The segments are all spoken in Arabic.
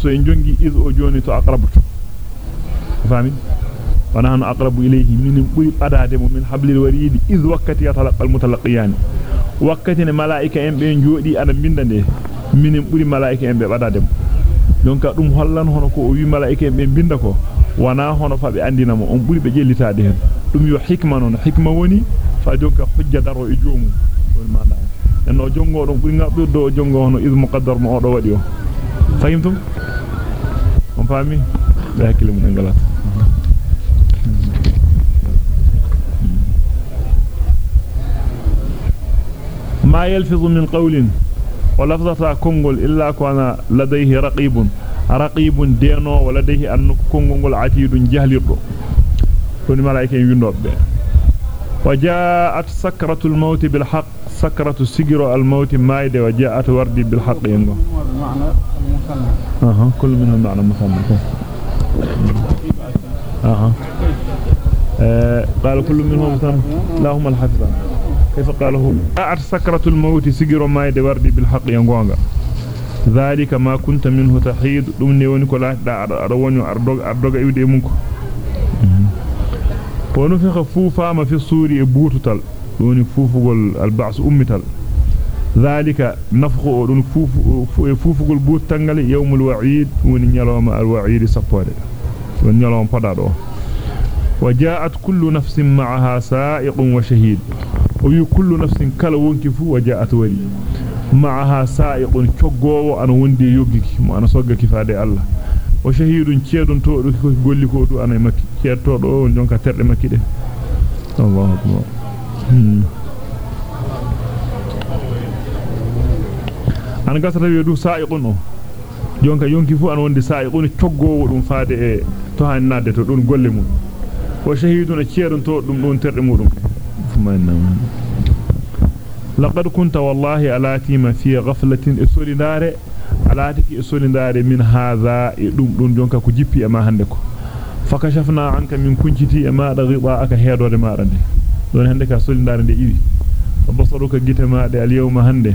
so en jongi iz o joni to aqrabtu fami wana hanu aqrabu ilayhi min buri badade mo min hablil waridi iz wakati yatalaqal mutalaqiyani wakati ne malaika en be jodi ana binda de min buri malaika en be badade mo donc dum hollan hono ko o wi malaika en be binda ko wana hono fa be andina mo on buri be jellitaade hen dum yo hikma non hikma woni fa jonka hujja daro e joomu don manda en o jongo don buri ngabdo do jongo hono iz muqaddar mo o do wadi fahimtum on fami be hakkile mun ngalata ما يلفظ من قول ولفظة كونغول إلا كان لديه رقيب. رقيب دينو ولديه أن كونغول عتيد جهليرو كوني ملائكة يندوب وجاءت سكرة الموت بالحق. سكرة سجر الموت مايد وجاءت وردي بالحق ينغو أها كل منهم معنى مثنى أها. آه قال كل منهم لا هم الحفظان كيف قاله؟ أعت سكرة الموت سجر مايد وردي بالحق ينغوغا ذلك ما كنت منه تحيد. دم نيوني ko laata arwonyo ardoga ardoga iwde munko wono fi khafufa fi suri e doni fufugol alba'su ummital ذلك نفخ دون فوف فوفغول تانgal yawmul wa'id woni nyaloma al wa'id sappode won nyalom padado وجاءت كل نفس معها سائق وشهيد وي كل نفس كلا wonki fu وجاءت ولي معها سائق تشغوو أنا وندي يوغيكي Allah wa shahidun ceedon to do ko golli ko do ana makki ceeto do jonka terde makki de Allahu akbar an gasata wi du sa'iqun o jonka yonki fu an wonde sa'iqun toggowo dum faade e to hannade to dun golle mun wa shahidun ceedon to dum don terde mudum laqad kunta wallahi alati ma fi ghaflatin isolidare alatiki isolidare min hadha e dum dum jonka ko jippi e ma hande ko fakashafna anka min kunciti e ma da riba aka hedode ma dande don hande ka solidare de iwi basaruka gite ma de al yawma hande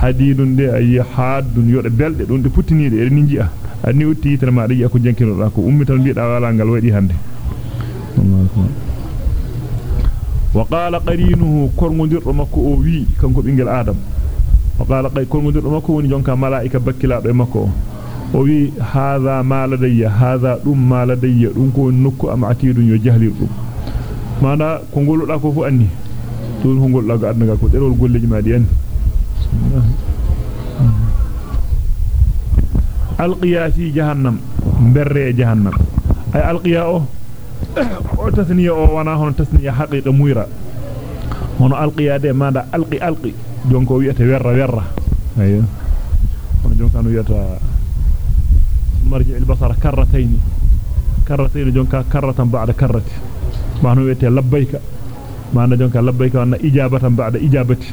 hadidun de ay haadun yodo belde don de puttiniide e ni ji'a anni utti yitere ma de ko jankino da ko ummital biida wala ngal wadi hande وقال قرينه كرمدير مكو أو وي كانكو بينغل آدم وقال قي كرمدير مكو وني جونكا ملائكه بكلا be makko o wi hadha ma ladayya hadha dum ma ladayya dum ko nokku am atidun yo jahlir dum mana ko ngoluda ko fu anni dum ko ngoluda go adnaga ko derol golleji madi anni alqiya fi jahannam berre jahannam ay alqiya o o tasniya o wana hono tasniya haqiqa muira hono alqiyade manda alqi alqi jonko wi'ata werra werra ayo hono jonka no wi'ata marji albasara karratayn karratayn jonka karratan ba'da karrati maano wi'ata labbayka maana jonka labbayka wana ijabatan ba'da ijabati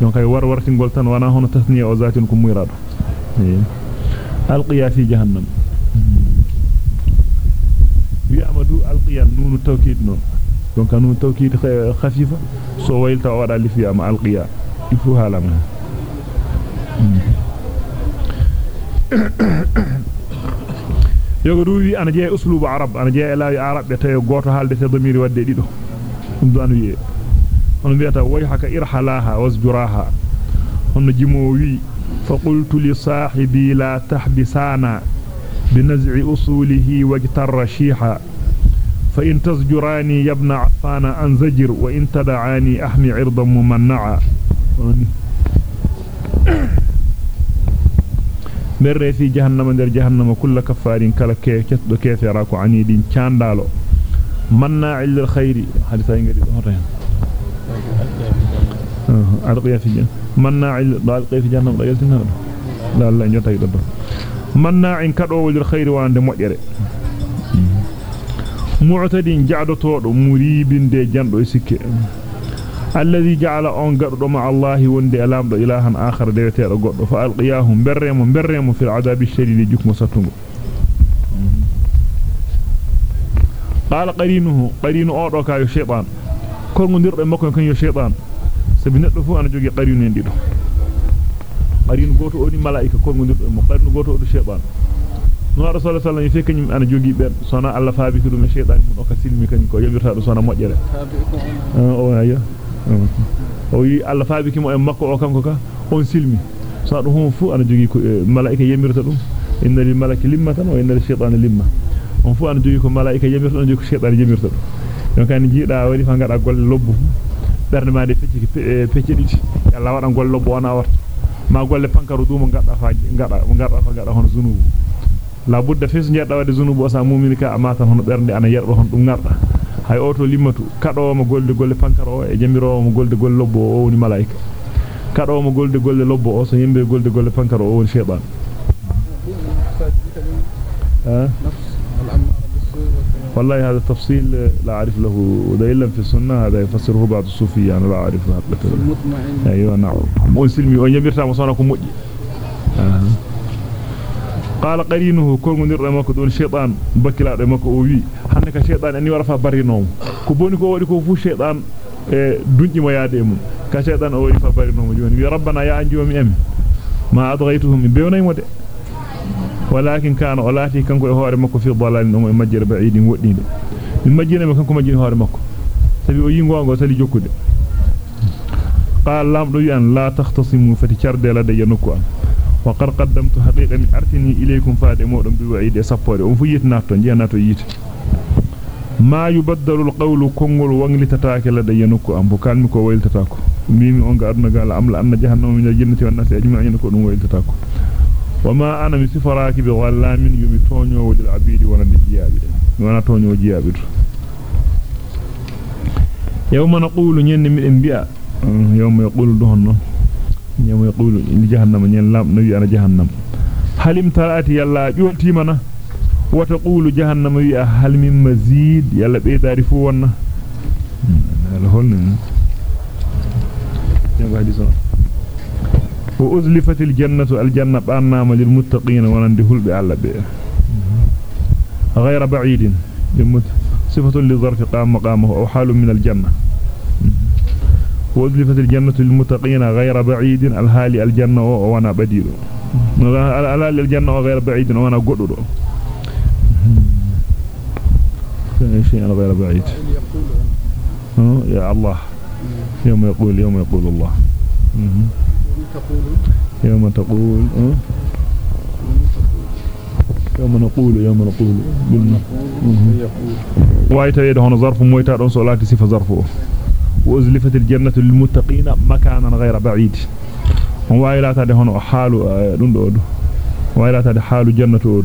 jonka war wartingol tan wana hono tasniya o zatin ko muirado alqiya fi jahannam wi'amadu alqiyan nunu tawkid non donc nunu tawkid khafifa so waylta wada lifi am alqiya ifu halama yogo wi ana jey uslubu arab ana jey la arab be tay goto halde te damiri wadde dido dum do an wi on biata wayhaka irhalaha wasjuraha on jimo wi فقلت لصاحبي لا تحبسانا بنزع أصوله واجتر شيحا فإن تزجراني يا ابن عفان أنزجر وإن تدعاني أحمي عرضا ممنعا مر في جهنم در جهنم كل كفار كلا كتدو كيف يراكو عنيد كاندالو مناع للخير حديثا ينقل هرين أرقيا في جهنم مناع للخير في جهنم لا يلتنا لا لا يدبر manna'in kadowol khairi wande mojjere mu'tadin ja'dotodo muribinde jando e sikke. Alladhi ja'ala on gaddo ma Allah wonde alamdo ilahan akhar dewetedo goddo fa alqiyahum berremo berremo fil adabi shadidi jukmo satungo qala qarinuhu qarinu odo ka yo shaytan kolngondirdo makko kan yo shaytan sabi neddo fu ana jogi qarinu en dido qarinu goto oni malaika kolngondirdo mo qarinu goto o shaytan no rasul sallallahu alaihi wasallam kanyum ana jogi ben sona alla faabi ko dum shaytan mun o ka silmi kanyum ko o yi alla faabi ki mo e makko o kanko ka on silmi sa do hon fu ana jogi ko malaika yamirta dum inna lil malaki limmatan wa inna lil shaytani limma on fu ana jogi ko malaika yamirta on jogi ko shaytan yamirta dum donc kan jiida wadi fa ngada golle lobbu berne ma de fecci fecci diti yalla wadan golle lobbu wana warta ma golle pankaru dum ngada fa ngada ngada fa ngada hono zunubu la budda fes njedda wade zunubu o sa mu'min ka amata hono bernde ana yerdo hon dum ngarda hay oto limmatu kado mo golde golle pankaro e jamiro mo golde golle lobbo o woni malaika kado mo golde golle lobbo o so yembe golde golle pankaro o woni shaytan والله هذا تفصيل لا أعرف له ودليلا في السنة هذا يفسره بعض الصوفية أنا لا أعرف حقيقة أيوة نعم مسلمي وأن يمرت مصانكم آه. قال قرينه كون barino ko boni ko wadi ko fu shaytan e dunji mo yaade mum ka shaytan o wari fa barino mo joni wi rabbana ya anjumi em ma adghaytuhum min bewnay mo de walakin kana olati kanko e hoore makko fi dalalin o majjere ba'idin woddinde min majjina me kanko majjini hoore makko sabi o yingo ngo sali jokkude qala lamdo wi an la takhtasimu fati charde la de yanukku am وقد قدمت حقيقة أرتني إليكم فاد مودم بوعيد سبوري أم فيت ناتو جي ناتو ييت ما يبدل القول كونغول وانغلي تتاكي لدى ينكو أم بكالمي كو ويل تتاكو. ميمي أونغا أدنا قال أملا أن جهنم من الجنة والناس أجمعين كو نم ويل تتاكو. وما أنا مسفراك بغلام يمي وجل عبيدي وأنا جيابي. وأنا تونيو جيابي. يوم نقول نين من انبياء يوم يقول دهن يوم يقول لجهنم نين لام نبي أنا جهنم. هل امتلأت يلا؟ جولتيمنا وتقول جهنم وي هل من مزيد؟ يلا بيداري فونا هو وأزلفت الجنة الجنة بأنام للمتقين ونندي هلب على بيه غير بعيد. صفة لظرف قام مقامه أو حال من الجنة. وأزلفت الجنة للمتقين غير بعيد. الهالي الجنة وأنا بديل. الهالي الجنة غير بعيد وأنا قدر. شيء غير بعيد. يا الله. يوم يقول يوم يقول الله. يوم تقول يوم نقول يوم نقول. قلنا وايتا يد هنا ظرف مويتا دون صلاتي صفة ظرفه. وازلفت الجنه للمتقين مكانا غير بعيد وايلا تاد هنا حال دون دو وايلا تاد حال جنه دو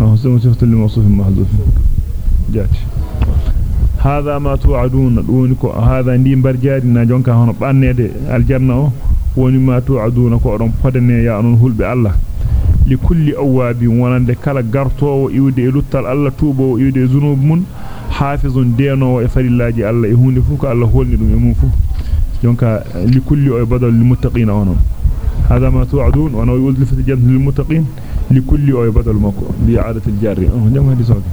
آه صفه للموصوف محذوف جات هذا ما توعدون دونكو هذا barjaari na jonka hono bannede aljanna o woni ma tu'aduna ko don fodane ya non hulbe Allah li kulli awabi wonande kala gartowo iwde e luttal Allah tuubo iwde e zunub mun حافظ دينه وفر الله جي الله يهوني فوك الله هو اللي يموه فوك. جونك لكل عبادل المتقين أنهم هذا ما توعدون وأنا يقول لفت الجنة للمتقين لكل عبادل ما بإعادة الجاري جمع هذه صوتي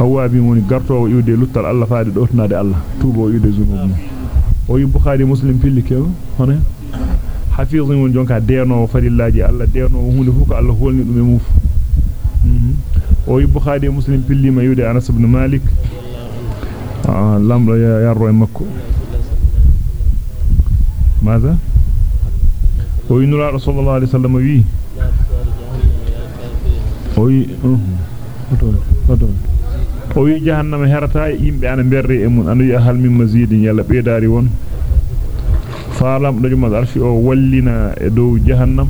هو أبي موني قرطوا ويودي لطل الله فارد أرنا دي الله. توبوا ويودي زنوبنا ويبخاري مسلم في اللي كيو؟ هنا. حافظ جونك دينه وفر الله جي الله دينه وهوني فوك الله هو اللي يموه فوك. وبخاري مسلم بلي ما يودي أنس بن مالك الأمر يا الرؤي مكو ماذا وينرى رسول الله عليه وسلم وي وي وي جهنم هرتا يم بأن بري أمون أنو يأهل من مزيد يلا بيداري ون فعلم نجم الأرشي وولنا دو جهنم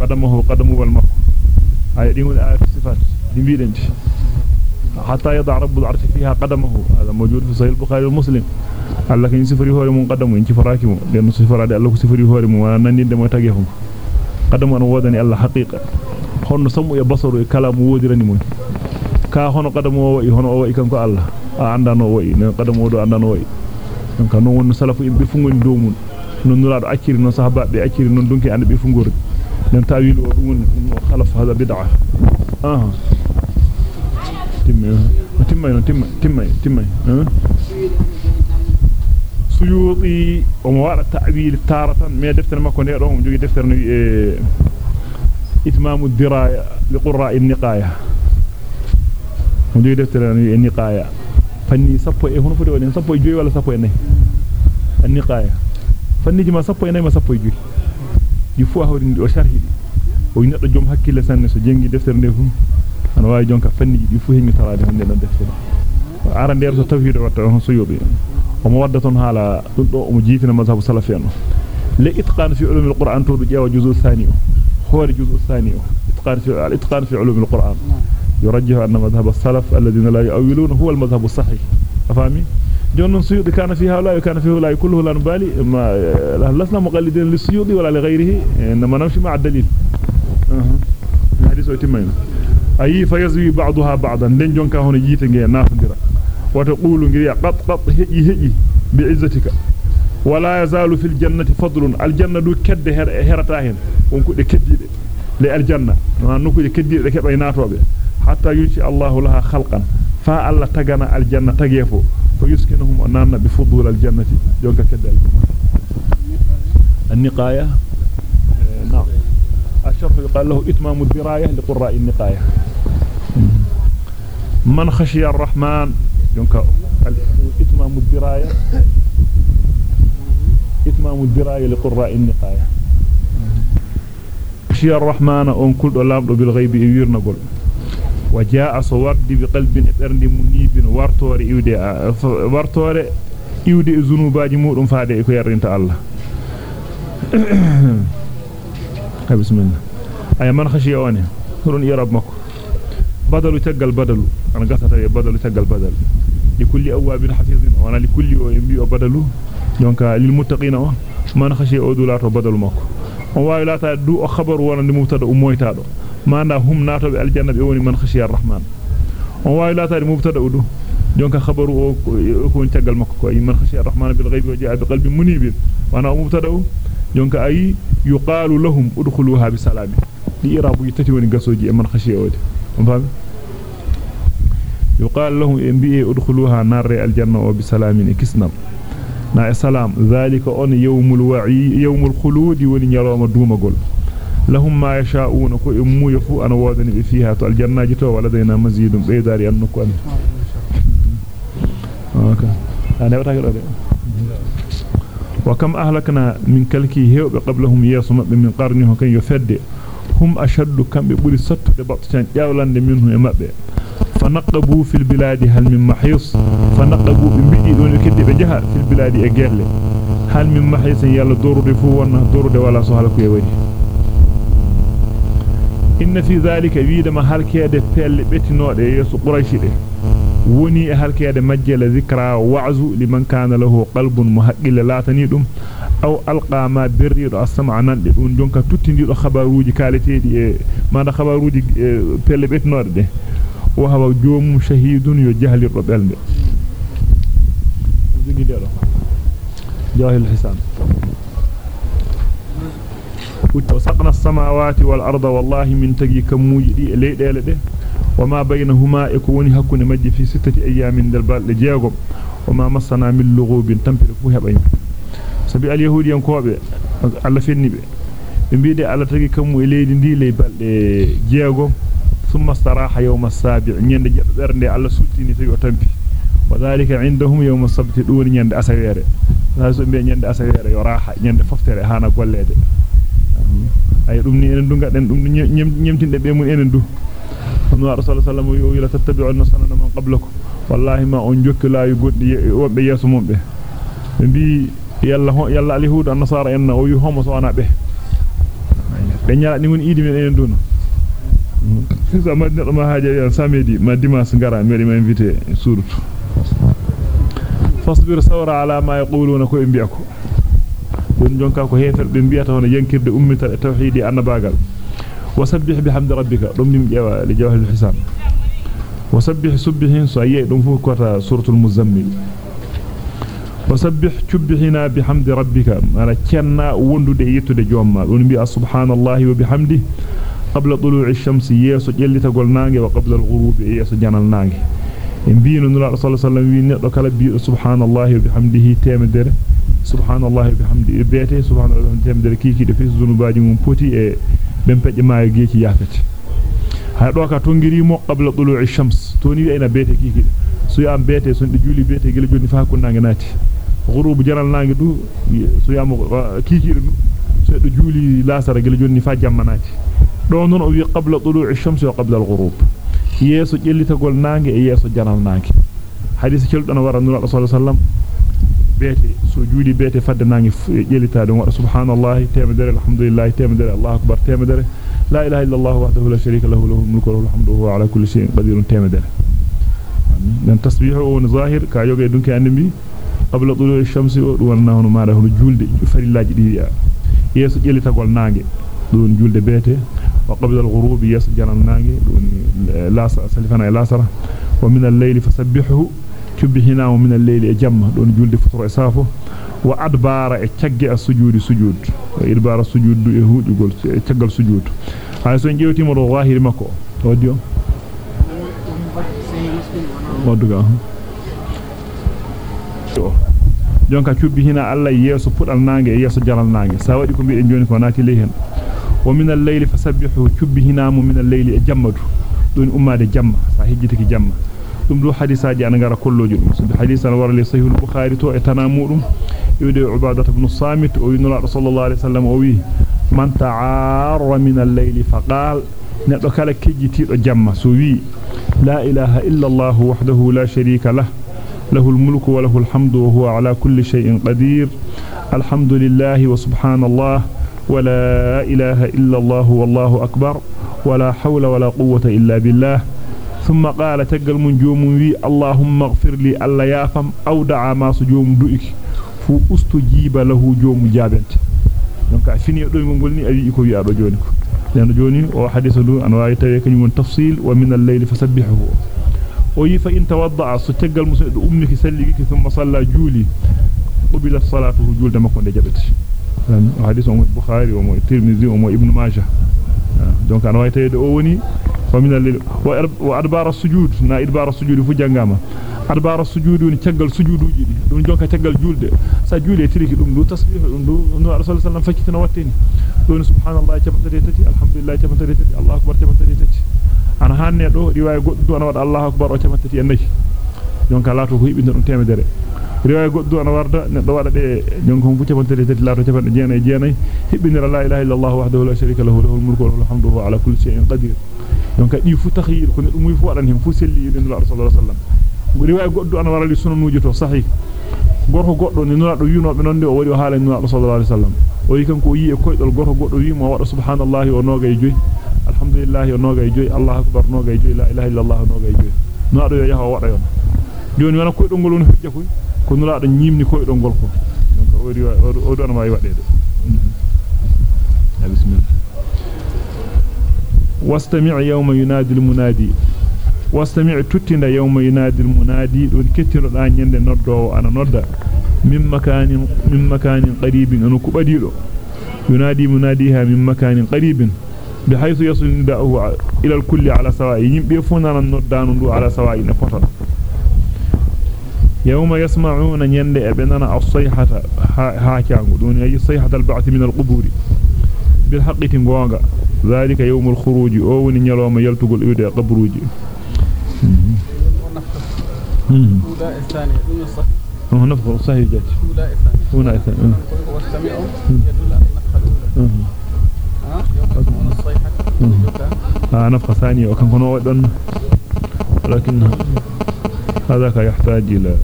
قدمه قدمه والمكو أي دين الأرشي الصفات. لميرنج حتى يضع رب العرش فيها قدمه. هذا موجود في صحيح البخاري ومسلم. الله ينصفر يهور من قدمه. إنت فراكمه. لأن صفر هذا الله ينصفر يهور من وأنا نندم ويتاقهم قدمه أنا وضعني الله حقيقة. هون سمو يبصر كلام ووديرني مو كا هون قدمه ووئي. هون ووئي كانكو الله. آه، عندنا ووئي. قدمه ودو عندنا ووئي. donc non on salaf ibifungon domun non nulado akiri non sahaba be akiri non donki ande be fungor non tawilo dum on khalaf hada bid'ah jogi deftere no e إتمام الدراية لقراء النقاية. مجيء دفتر النقاية. فني سبو إيه؟ هنا فدوا سبو جوي ولا سبو إنه النقاية. فني جما سبو إنه ما سبو جوي يفوه هو وشرحي. o neddo jom hakkille sanne so jengi deftere nde fu ana waawi jonka fanni di fu himmi taraade hande non deftere ara nder so tawhid watta on so yobi o mo wadda ton hala dum do o mo jiitina mazhabu salafiyan le itqan fi ulum alquran to do jeewa juzu thani hore juzu thani itqan fi al-itqan fi ulum alquran يرجح أن مذهب السلف الذين لا يؤولون هو المذهب الصحيح أفهمي جون سيوطي كان فيها ولا كان فيه لا كله لا نبالي ما لسنا مقلدين للسيوطي ولا لغيره إنما نمشي مع الدليل حديث يتمين أي فيزوي بعضها بعضا دين جونكا هون جيت نجي نافندرا وتقول نجي قط قط هجي هجي بعزتك ولا يزال في الجنة فضل الجنة دو كد هرتا هن ونكو دي كديده للجنة نكو دي كديده كباي ناتوبه حتى ينشي الله لها خلقا فا الله تغنا الجنة تغيفو فيسكنهم أننا بفضول الجنة جونكا كد النقاية نعم الشرح يقال له إتمام الدراية لقراء النقاية. من خشي الرحمن؟ ينكا إتمام الدراية. إتمام الدراية لقراء النقاية. خشي الرحمن أن كل لامد بالغيب يويرنا قل وجاء صورد بقلب إبرند منيب وارتور إيودي وارتور إيودي ذنوباج مودum faade ko yarrinta Allah بسم الله أي من خشي أوانه هرون يرب مكو بدل تقل بدل أنا قصة بدل تقل بدل لكل أواب حفيظين وأنا لكل ينبي بدل donc للمتقين من خشي أودولات بدل مكو on waawi laata du o khabaru wonande mubtada o moytaado manda hum naatobe aljanna be woni man khashiya arrahman on waawi laata mubtada o du jonka khabaru o ko tagal makko ko man khashiya arrahman bil ghaibi wa jaa bi qalbin munib wana mubtada o jonka ayi yuqalu lahum udkhuluha bi salami di irabu yitati woni gasoji e man khashiya ode on fami yuqalu lahum e bi'e udkhuluha narre aljanna o bi salamin kisnam na e salam zalika on yawmul wa'i yawmul khulud woni nyaloma dumagol lahum ma yasha'una ko e muuyo fu ana wodani fiha to aljannaji to wala dayna mazidum beydari an nokku an okay ana wata ko وكم أهلكنا من كلكي هيوب قبلهم ياسو مبه من قرنه كان يفد. هم أشد كم ببولي ستة بطشان جاولان منه مبه فنقبوا في البلاد هل من محيص؟ فنقبوا بمبئي دون الكد بجهر في البلاد أجل. هل من محيص يلا دور رفو وأنا دور ولا سهلك يوجه إن في ذلك ويد ما هل كيادة بيل بيتنو دي يسو قريشي دي. Woni e halkeede majjala zikra wa'zu liman kana lahu qalbun muhaqqil latani dum aw alqa ma birrido asma nande dum jonka tuttindido khabaruuji kaleteedi e manda khabaruuji pelle betnorde de wa hawa joomum shahidun yo jogi dedo jahil hisan وسقنا السماوات والأرض والله من تجي كموجي دي ليدele de وما بينهما يكون حكون مجي في ستة أيام دلبال لجيغم وما مسنا من لغوب تنبر فوها بين سبي اليهود ينكوبة على فيني بي بيدي على تجي كم إليه دي لي بال جيغم ثم استراح يوم السابع نيند جبرندي على سلطيني تيو تنبي وذلك عندهم يوم السبت دون نيند أسويري ناسو بي نيند أسويري يراحة نيند ففتر هانا قولede ay dum ni enen du gaden dum nyemtinde be mun enen sallam tattabi'u sanana man qablakum wallahi ma on jokki laayu goddi wobbe yeso mumbe be bi yalla yalla alihud an-nasara en o yu homo so ana be be nyaa ni woni idi men en dun sa ma neddo ma haaje yan samedi ma dimas ngara meri ma invité surutu fasbir sawra ala ma yaquluna ko e ko don jonka ko hefer be biyata hono yankirde ummital tawhidi annabagal وسبح بحمد ربك. رمم لجوه الحسان وسبح سبحين سيئ دمفو كرة سورة المزمل. وسبح تبحنا بحمد ربك. أنا كنا وندو ديئت دي جوما. ونبي سبحان الله وبحمده. قبل طلوع الشمس يسو جلي تقول نانجي وقبل الغروب يسو جانال نانجي. انبينا نرى صلى الله عليه وسلم ونقل كلب سبحان الله وبحمده تيم دير سبحان الله وبحمده. بيته سبحان الله وبحمده تيم دير كيكي دفيس زنوباجي من بوتي إيه. Shams toni ina bete kiki so yam bete so ndi juli bete gele joni fa kunnaange naati ghurubu jaral naange du so yam kiki du so do juli lasara gele joni fa jamma naati do non o wi qabla tulu'i shams wa qabla al-ghurub yeso jellitagol naange e yeso jaral naange hadith celdo na wara nura sallallahu alaihi wasallam bete so juuli bete fadde naange jellitaade wada subhanallahi temedere alhamdulillah temedere allah akbar temedere la ilaha illa allah wahdahu la sharika lahu lahu mulku wa lahu alhamdu wa ala kulli shay'in qadirun temedere dan tasbihu on zahir ka yoge dunki andimi qabla tulu'i shamsi o dum wanna hono maada hono julde farillaji di yeso jellitagol naange don julde bete wa qabla al-ghurub yeso jaral naange don la salifana ila sara wa min al-layli fasabbihuhu tubbihina min al-layli e jamma don julde futuro e safo wa adbara e ciagge as-sujudi sujud wa idbara sujudu e hujugol e ciagal sujud hay so jewtimo do wahiri makko wadi o waduga jonka tubbihina alla yeso pudal nange e yeso jalal nange sa wadi ko biiden joni ko naati lehen wa min al-layli fasabbihu tubbihina min al-layli e jammatu don ummade jamma sa hejjitiki jamma dum do hadisaaji ana ngara kolloju dum so hadisa na warali sahih al-bukhari to e tanamudum yude ubadah ibn samit o yunus sallallahu alaihi wasallam o wi man ta'arra min al-layl faqal neddo kala kejjitido jamma so wi la ilaha illa allah wahdahu la sharika lah له الملك وله الحمد وهو على كل شيء قدير الحمد لله وسبحان الله ولا إله إلا الله والله أكبر ولا حول ولا قوة إلا بالله ثم قال تقل من جومي اللهم اغفر لي ألا يافم أو دعا ما سجوم دوئك فأستجيب له جوم جابنت. لأنك فيني أدوني من قلني أبي إكو يابا جونيكو. لأن جوني هو حديث دون أنواع يتريك من تفصيل ومن الليل فسبحه. وي فإن توضع ستقل مسجد أمك سلقك ثم صلى جولي. قبل الصلاة جول دمك من جابت. حديث أمو البخاري أمو الترمذي أمو ابن ماجه. آه، لأنك أنواع يتريك ومن الليل. وأدبار السجود. نا إدبار السجود فجانغاما أدبار السجود وني تجعل سجودوجي دي دون جونكا تجعل جولد سا جولي تريكي دون دو تسبيح دون دو نو رسول الله صلى الله عليه وسلم فكتنا واتيني دون سبحان الله تبتدي تتي الحمد لله تبتدي تتي الله أكبر تبتدي تتي أنا هاني دو رواية قد أنا الله أكبر وتبتدي النجي جونكا لا تو هيبين دون تيمدري riwaya goddu ana warda neddo wada de jonko fu cabantede tati laato cabande jeenay jeenay hibbinira la ilaha illa allah wahdahu la sharika lahu lahul mulku wa lahul hamdu wa ala kulli shay'in donc di fu takhir ko neddo muy fu wadan hen fu selli yidin rasul sallallahu alaihi wasallam goddu ana warali sunanuji to sahih gorko goddo ni nulaado yunobe nonde o wari o haala nulaado sallallahu alaihi wasallam o yi kanko yi e koydol gorko goddo wi mo wada subhanallahi o nogay joy alhamdulillah o nogay joy allah akbar nogay joy la ilaha illa allah nogay joy nulaado yo yaha wada yon joni wana koydol ngol woni hujja koy ko nulaado nyimni koydol ngol ko donc o riwa o do ana wawi wadede bismillah واستمع يوم ينادي المنادي. واستمع تتند يوم ينادي المنادي. دون كتير دا nyande noddo ana nodda min makanin min makanin qaribin anu kubadido ينادي مناديها من مكان قريب. بحيث يصل نداءه إلى الكل على سواء. يمبي فونا نودان دو على سواء نفوتا يوم يسمعون يند أبننا الصيحة هاكانغو دون أي صيحة البعث من القبور. بالحق تنغونغا ذلك يوم الخروج أو وني نيلوما يلتغول ايده قبروجي أولى الثانية دون الصح هو نفخ صحيح جات هنا الثانية واستمعوا يدل على النفخة الأولى نفخة ثانية وكان كنا ودن ولكن هذاك يحتاج إلى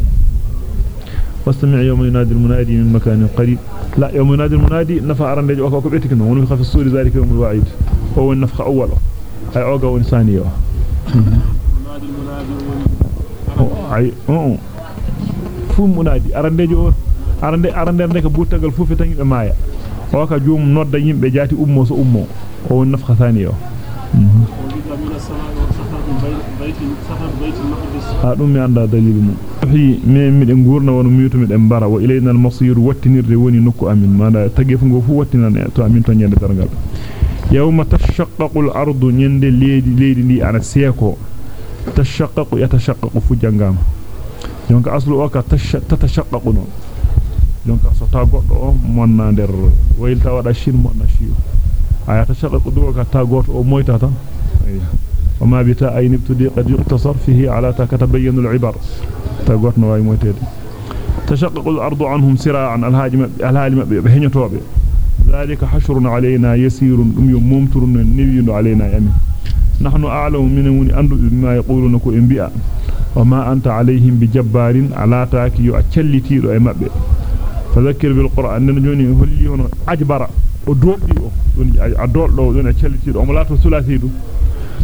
واستمع يوم ينادي المنادي من مكان قريب لا يوم ينادي المنادي نفع رمي جوك وكبتك إنه ونفخ في الصور ذلك يوم الوعيد. هو النفخ أوله. هاي عوقة وإنسانية. ينادي المنادي ونفخ فو منادي. ارمي جو ارمي ارمي ارمي كبوتا قل فو في تنجب مايا وكا جوم نور دا ينبي جاتي امو هو النفخ ثانية. De bara wa ilayna al masir wattinirde woni nokku amin manda tagef ngo fu wattinan to amin to nyande dargal yawma tashaqqaqu al ardu nyande leedi leedi ndi ana seeko tashaqqaqu yatashaqqaqu fu jangama donc aslu o ka tatashaqqaqu non donc so ta goddo o monna der waylta wada shin monna shiyo aya tashaqqaqu duwa ka ta goto o moyta tan وما بتاء أين ابتدي؟ قد يقتصر فيه على تكتبين العبر. تقوتنا واي موتيد تشقق الأرض عنهم سراعا. الهاجم الهاجم بهنيتوبه ذلك حشر علينا يسير دم يممتر نبي علينا يمين. نحن أعلم من أن بما يقولون كو انبياء وما أنت عليهم بجبار. على تاكي يؤكلتي رأي مبه فذكر بالقرآن. نجوني هلي هنا أجبر ودوبي دون أدول دو دون أكلتي دو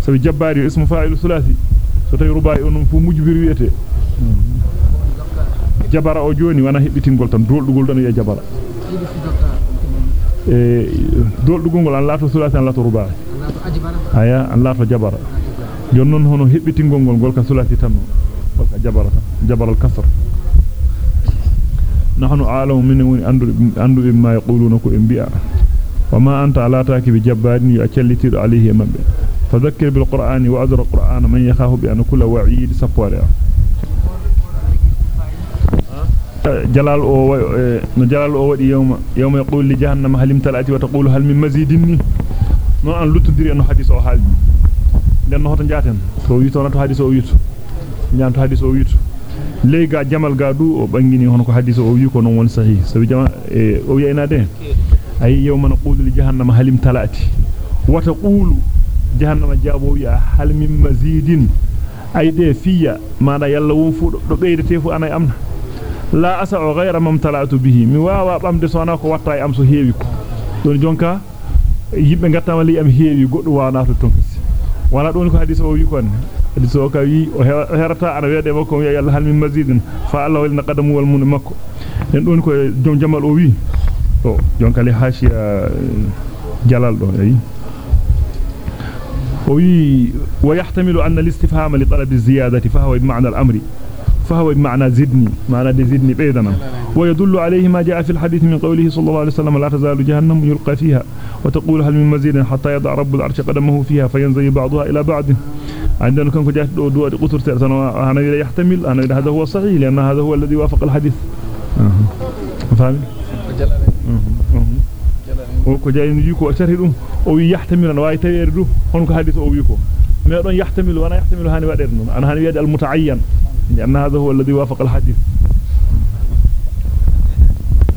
دو سبي جباري اسم فاعل ثلاثي ستي رباعي أنهم فو مجبر ويته jabara o joni wana hebbitingol tan doldugol don ya jabara e doldugol ngol an lato sulasi an lato ruba aya an lato jabara jonnon hono hebbitingol ngol gol ka sulasi tan gol ka jabara tan jabara al kasr nahnu a'lamu min woni andu andu ma yaquluna ko embi'a wama anta ala taaki bi jabbarin yu'allitidu alayhi wa adra qur'ana man yakhafu bi an kullu wa'id sapwara جلال أو yawma yawma yaqulu li jahannama halim talati wa taqulu hal min mazidin non an luttudiri no hadith o halbi den no hoto jaten to wi to to hadith o wito nyanto hadith o wito leyga jamal ga du o bangini hono ko hadith o wi ko non won sahih sabi jama e o yeyna de ay mazidin ay de fiya mana yalla won fu do beydete fu anay amna la asa'u ghayra mamtala'tu bihi mi wawa bamde sona ko watta e am so heewi ko don jonka yibbe gattama li am heewi goddo wana to tonkasi wala don ko hadith o wi kon hadith o ka wi o herata ana wede makko ya yalla hal min mazidin fa Allah wal qadamu wal mun makko den don ko jom jamal o wi to jonka li hashiya jalal do ay al-istifham li talab az-ziyadati fa huwa bima'na al-amri فهو بمعنى زدني معنى زدني بيدنا ويدل عليه ما جاء في الحديث من قوله صلى الله عليه وسلم لا تزال جهنم يلقى فيها. وتقول هل من مزيد حتى يضع رب العرش قدمه فيها فينزل بعضها إلى بعض؟ عندنا كان جاءت دو قطر ترسنا أنا يحتمل أنا هذا هو صحيح لأن هذا هو الذي وافق الحديث. فاهم؟ Ko jayni wi ko sharhi dum o wi yahtamilu an way tawere du hon ko hadith o wi ko. Me don yahtamilu wana yahtamilu hani wadede non an hani wiyade al mutaayyan لأن هذا هو الذي وافق الحديث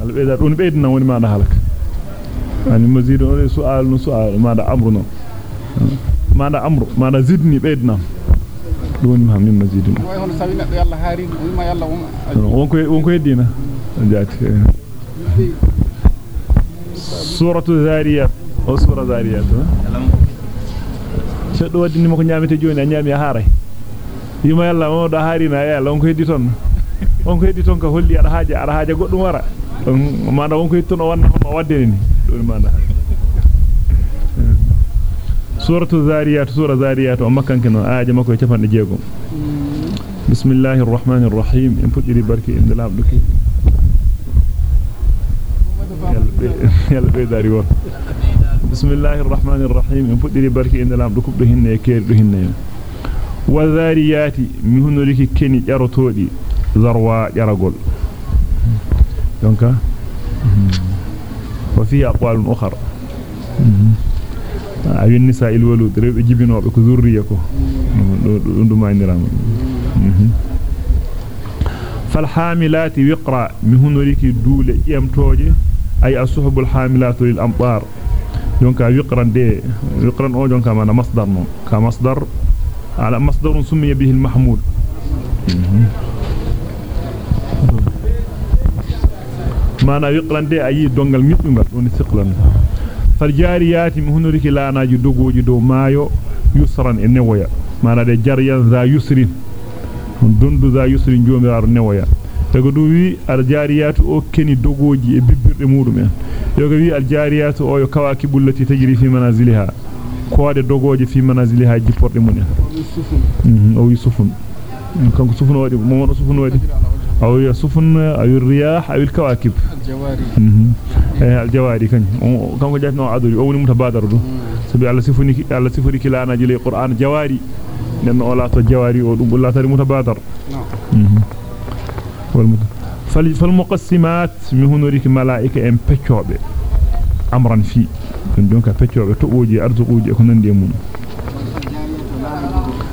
البيضة دون بيدنا وني ما نهلك يعني مزيد وني سؤال سؤال ماذا أمرنا ماذا أمر ماذا زدني بيدنا دون ما من مزيد يلا هارين وما يلا وونكو وونكو يدينا جات سورة الذاريات أو سورة الذاريات شدوا ودني مكو نيامتي جوني نيامي هاري yalla mo do harina yalla on ko heddi ton on ko heddi ton ka holli ada haaje ada haaje goddum wara manda on ko heddi ton o wanna hono wadde ni do manda suratu zariyat sura zariyat o makkan keno aaje makko e capande jeegom bismillahir rahmanir rahim en fuddiri barki inde labduki بسم الله الرحمن الرحيم. ان فدي بركي إن لام دكوب دهن كير دهن وذارياتي مي هنوليكي كني جاروتودي زروا جارغول دونك؟ وفي أقوال أخرى أي النساء الولود ريب جيبينو بكو ذريكو. دوما نيرام فالحاملات وقرا مي هنوليكي دولة يمتوجي. Lil amtar donc wiqran de wiqran o donc mana masdar non ka masdar على مصدر سمي به المحمول. معنى يقرن دي أي دونغال ميدونغال دون ثقلن فالجاريات مهنوريك لاناجي دوغوجي دو مايو يسرا إنويا. معنى دي جاريان ذا يسرين. دندو ذا يسرين جوميار نويا tago du wi al jariyatu o keni dogoji e bibbirde mudum en yoga wi al jariyatu o yo kawaki bullati tajri fi manaziliha koode dogoje fi manaziliha jipporde mun en o wi sufun kanko sufun wadi mo wona sufun wadi aw ya sufun aw riyah aw al kawakib eh al jawari kan kanko jatno aduri o woni mutabadaru do sabi alla sifuni alla sifuri kilana jile qur'an jawari nen o la to jawari o dum latari mutabadar fal المدن فالمقسمات من هنا ريك ملائكة ام بيتشوبة. أمرا في. دونك بيتشوبة. تقوجي ارزقوجي أكون انديمون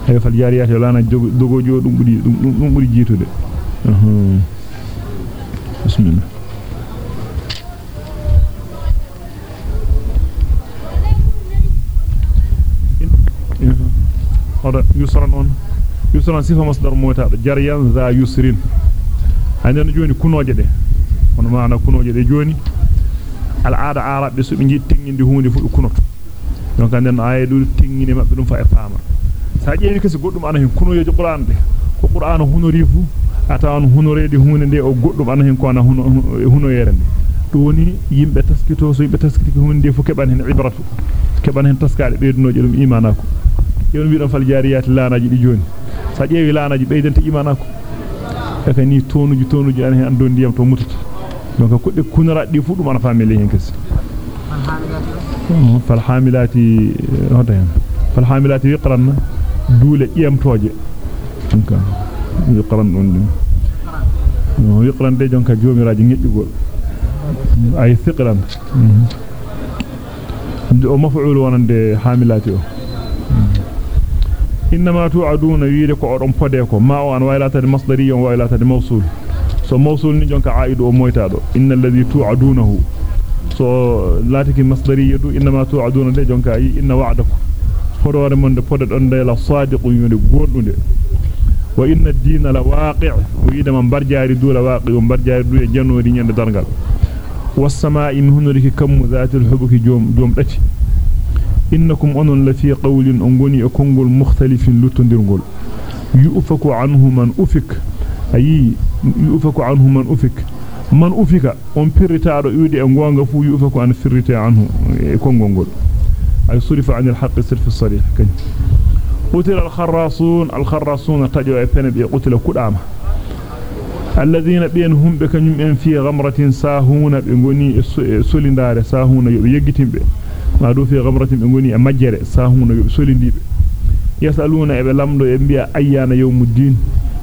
هي فالجاريات يولانا دوغوجو دومبري دومبري جيتو دي. أها. بسم الله هذا يسرا يسرا صفة مصدر موتاد. جريان ذا يسرين. Handen joni kunoje de on maana kunoje de joni al aada arabe so be jitti tenginde hunde fu kunoto donc anden ay du tengine mabbe dum fa e faama sa jeewi kesi goddum ana hen kunoje qur'an de ko qur'an hunori fu ata on hunorede hunde de o goddum ana hen ko ana huno huno yerende do woni yimbe taskito so yimbe taskiti hunde fu keban hen ibratu keban hen taskaade beedunoje dum imanako yon wi don fal jariyat laanaji di joni sa jeewi laanaji beydante imanako aka ni tonuji tonuji an hen ando ndiyam to mutata donc kudde kunara di fu dum ana famele hen kess fal hamilati hoda hen fal hamilati yaqran dule iyamtoje donc yaqran don dum no yaqran de jonka jomiraji ngejjugol ay thiqran o maf'ul wonande hamilati o إنما توعدون يريك أرم فديكو ما أن ويلات المصدري ويلات الموصول so jonka aidu o moytaado innal ladhi tu'adunahu so latiki masdariyatu inma tu'aduna de jonka yi inna wa'dakum horore mon de podde don de la sadiqu yunde gondunde wa inna ad-dina la waqi' wiida man barjaari dula waqi' o barjaari du e janori nyande dargal was samaa'i hunuriki kam zatil hubuki onon la fi qawlin on goni e kongol mukhtalifin lutondirgol yu'faku anhu man ufik ayi yu'faku anhu man ufik man ufika on pirritaado yuudi e gonga fu yu'faku an firrita anhu e kongol gol ay surifa an al-haqq sirf as-sarih kan qutila al-kharrasun al-kharrasun tajo e pene be qutila kudama alladhina bi'anhum be kanyum en fi ghamratin sahuna be goni e solindare sahuna yobe yeggitimbe ma do fi ghamratin be goni e majjere sahuna yobe solindibe yasaluna e be lamdo e biya ayyana yawmuddin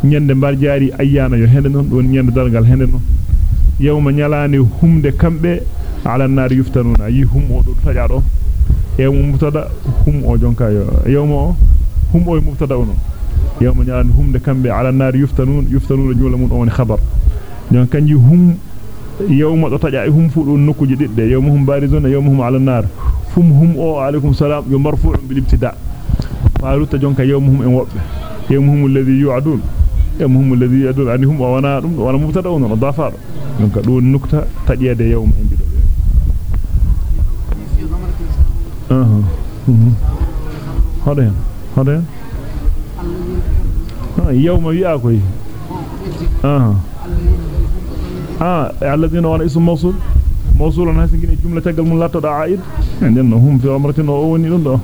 nyande mbar jaari ayyana yo hende non don nyande dalgal hende non yawma nyalaani humde kambe ala nar yuftanuna yi hum o do taja do e mubtada hum o jonka yo yawma o hum o mubtada ono yawma nyalaani humde kambe ala nar yuftanun yuftanuna jumla mun on khabar don kanji hum يوم تطيعهم فلون نكج جدد يومهم بارزون يومهم على النار. فمهم أو عليكم سلام يوم مرفوع بالابتداء. فعلوا تجونك يومهم إن وقبه يومهم الذي يعدون يومهم الذي يعدون عنهم يعني وأنا وأنا مبتدعون وأنا ضعفار يومك دون نكتة تجيد يوم عندي دول آه هذا هذا يوم يأكوي آه آه الذين وأنا اسم موصول موصول أنا سكن جمله تقل من لا تدع عائد عندنا هم في امرة أو وني دون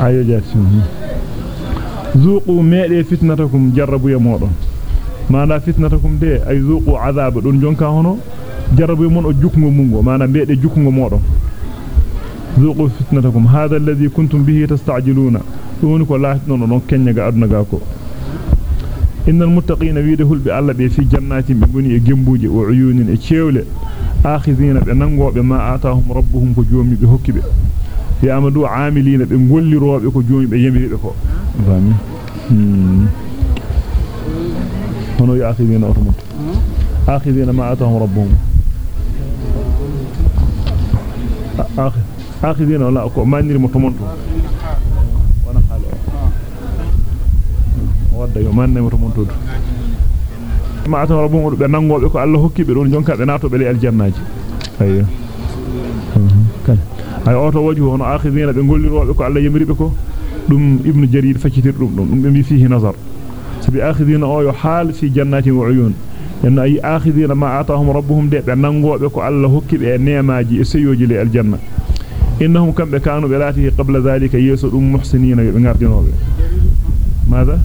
ايو جات zuqu meede fitnatakum jarrabu ya modon mana fitnatakum de ay zuqu azab don jonka hono jarrabu ya mon o jukngo mungo mana meede jukngo modon zuqu fitnatakum hadha alladhi kuntum bihi tastajiluna dun ko laatno non kenya ga aduna ga ko innal muttaqina widahul bi alla be fi jannatin be goni e gembuuje o uyunin e cewle akhizina be nangobe ma atahum rabbuhum ko joomi be hokkibe ya amadu amilina be gollirobe ko joomi be yemiribe ko fami hono yaakhidina otomot akhidina ma atahum rabbuhum akhidina wala ko maniri mo tomonto wana halo wadda yo manne mo tomonto ma atahum rabbuhum be nangobe ko Allah hokki be don jonka be nato be aljannaji ayyo kan ay oto waju hono akhidina be gollirobe ko Allah yemiribe ko dum ibnu jarir facitir dum dum dum be fihi nazar sabi akhidina o yo hal fi jannati wa uyun en ay akhidina ma atahum rabbuhum de be nangobe ko Allah hokki be neemaji e seyoji le aljanna innahum kam be kanu be lati qabla zalika yeso dum muhsinina be ngardinobe ماذا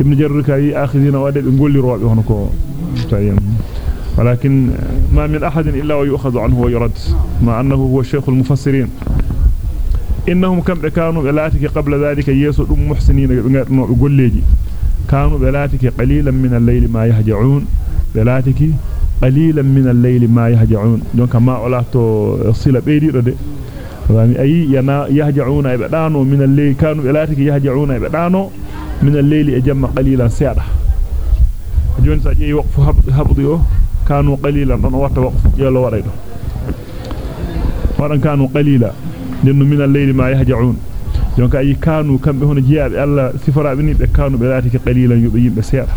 ابن جرر كاي اخذين واد be gollirobe hono ko tayyam ولكن ما من أحد إلا ويؤخذ عنه ويرد مع أنه هو الشيخ المفسرين إنهم كم كانوا بلاتك قبل ذلك يسوا دم محسنين بقوليجي كانوا بلاتك قليلا من الليل ما يهجعون بلاتك qalilan min al-layli ma yahja'un donc ma wala to sila e e e jamma qalilan seeda joni sa jeyi waqfu habdi o kanu qalilan don watta waqfu yelo waday do wadan kanu qalila denno min al-layli ma yahja'un donc ayi kanu kambe hono jiyaabe alla sifara ni be kanu be lati qalilan yube yimbe seeda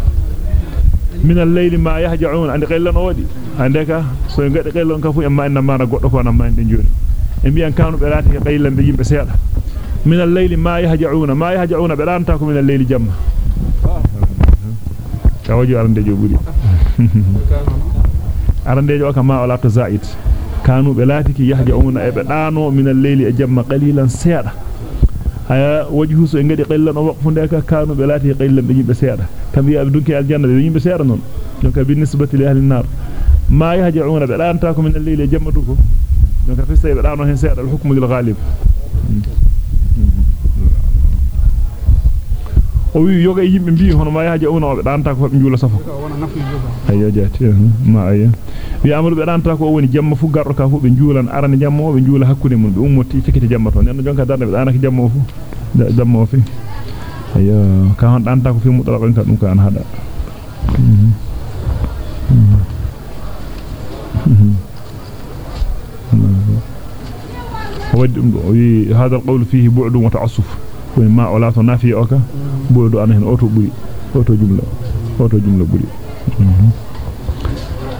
min al-layli ma yahja'un ande qailan wadi ande ka so ngade qailon ka fu en ma en mana goddo ko na ma en joni en biyan kanu be lati qailan be yimbe seeda min al-layli ma yahja'una ma yahja'una be ranta ko min al-layli jamma tawaji arande jo buri arande jo ka ma wala to zaid kanu be lati ki yahja'una e be dano min al-layli e jamma qalilan seeda aya wajhu so ngadi qillan o waqfu ndeka kanu be lati qillan be yimbe seeda kam be dunki aljanna be yimbe seeda non donc bi nisbati li ahli an-nar ma yahja'una be danta ko min al-layli jammatu ko donc fi say be dano hen seeda al-hukmu lil ghalib o wi yoga yimbe bi hono ma yahja'una be danta ko be jula safo ayo jati ma ayo wi amru be danta ko woni jamma fu gardo ka fu be juulan arane jamma be juula hakkude mun be ummoti tikiti jamma to nenno jonka darde be danaka jamma fu jamma fi ayo ka hon danta ko fi mudala kan dum ka an hada ودي هذا القول فيه بعد وتعصف ما ولا تنافي اوكا بعد أنا هنا اوتو بري اوتو جمله اوتو جمله بري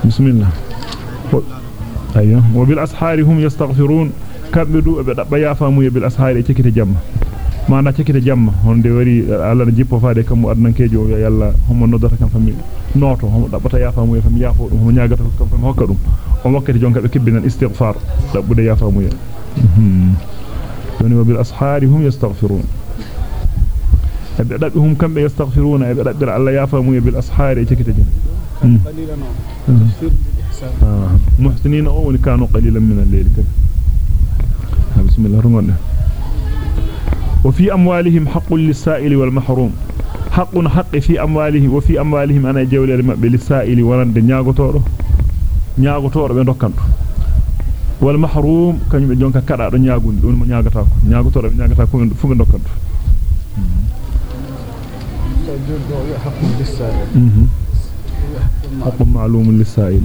بسم الله أيوه وبالاسحار هم يستغفرون كبدو yafamu bil ashari cikite jamma mana cikite jamma honde wari alla na jippo faade kam adnankejo yalla homo nodata kam fami noto homo dabbata yafamu e fami yafo dum homo nyaagata kam fami hokka dum on wakkati jonka be kibbinan istighfar dabbude yafamu ya بنوا يعني بالأصحار هم يستغفرون. أبعدهم كم يستغفرون؟ أبعد الله يفهم بالأصحار آه. كانوا قليلا من الليل آه، بسم الله الرحمن الرحيم. وفي أموالهم حق للسائل والمحروم. حق حق في أموالهم وفي أموالهم أنا جولي للسائل ورند نياغو تورو نياغو تورو بندو كانتو والمحروم كان جونكا كدا دو نياغوندي دون ما نياغاتاكو نياغوتورو نياغاتاكو فو بندوكانتو حق معلوم للسائل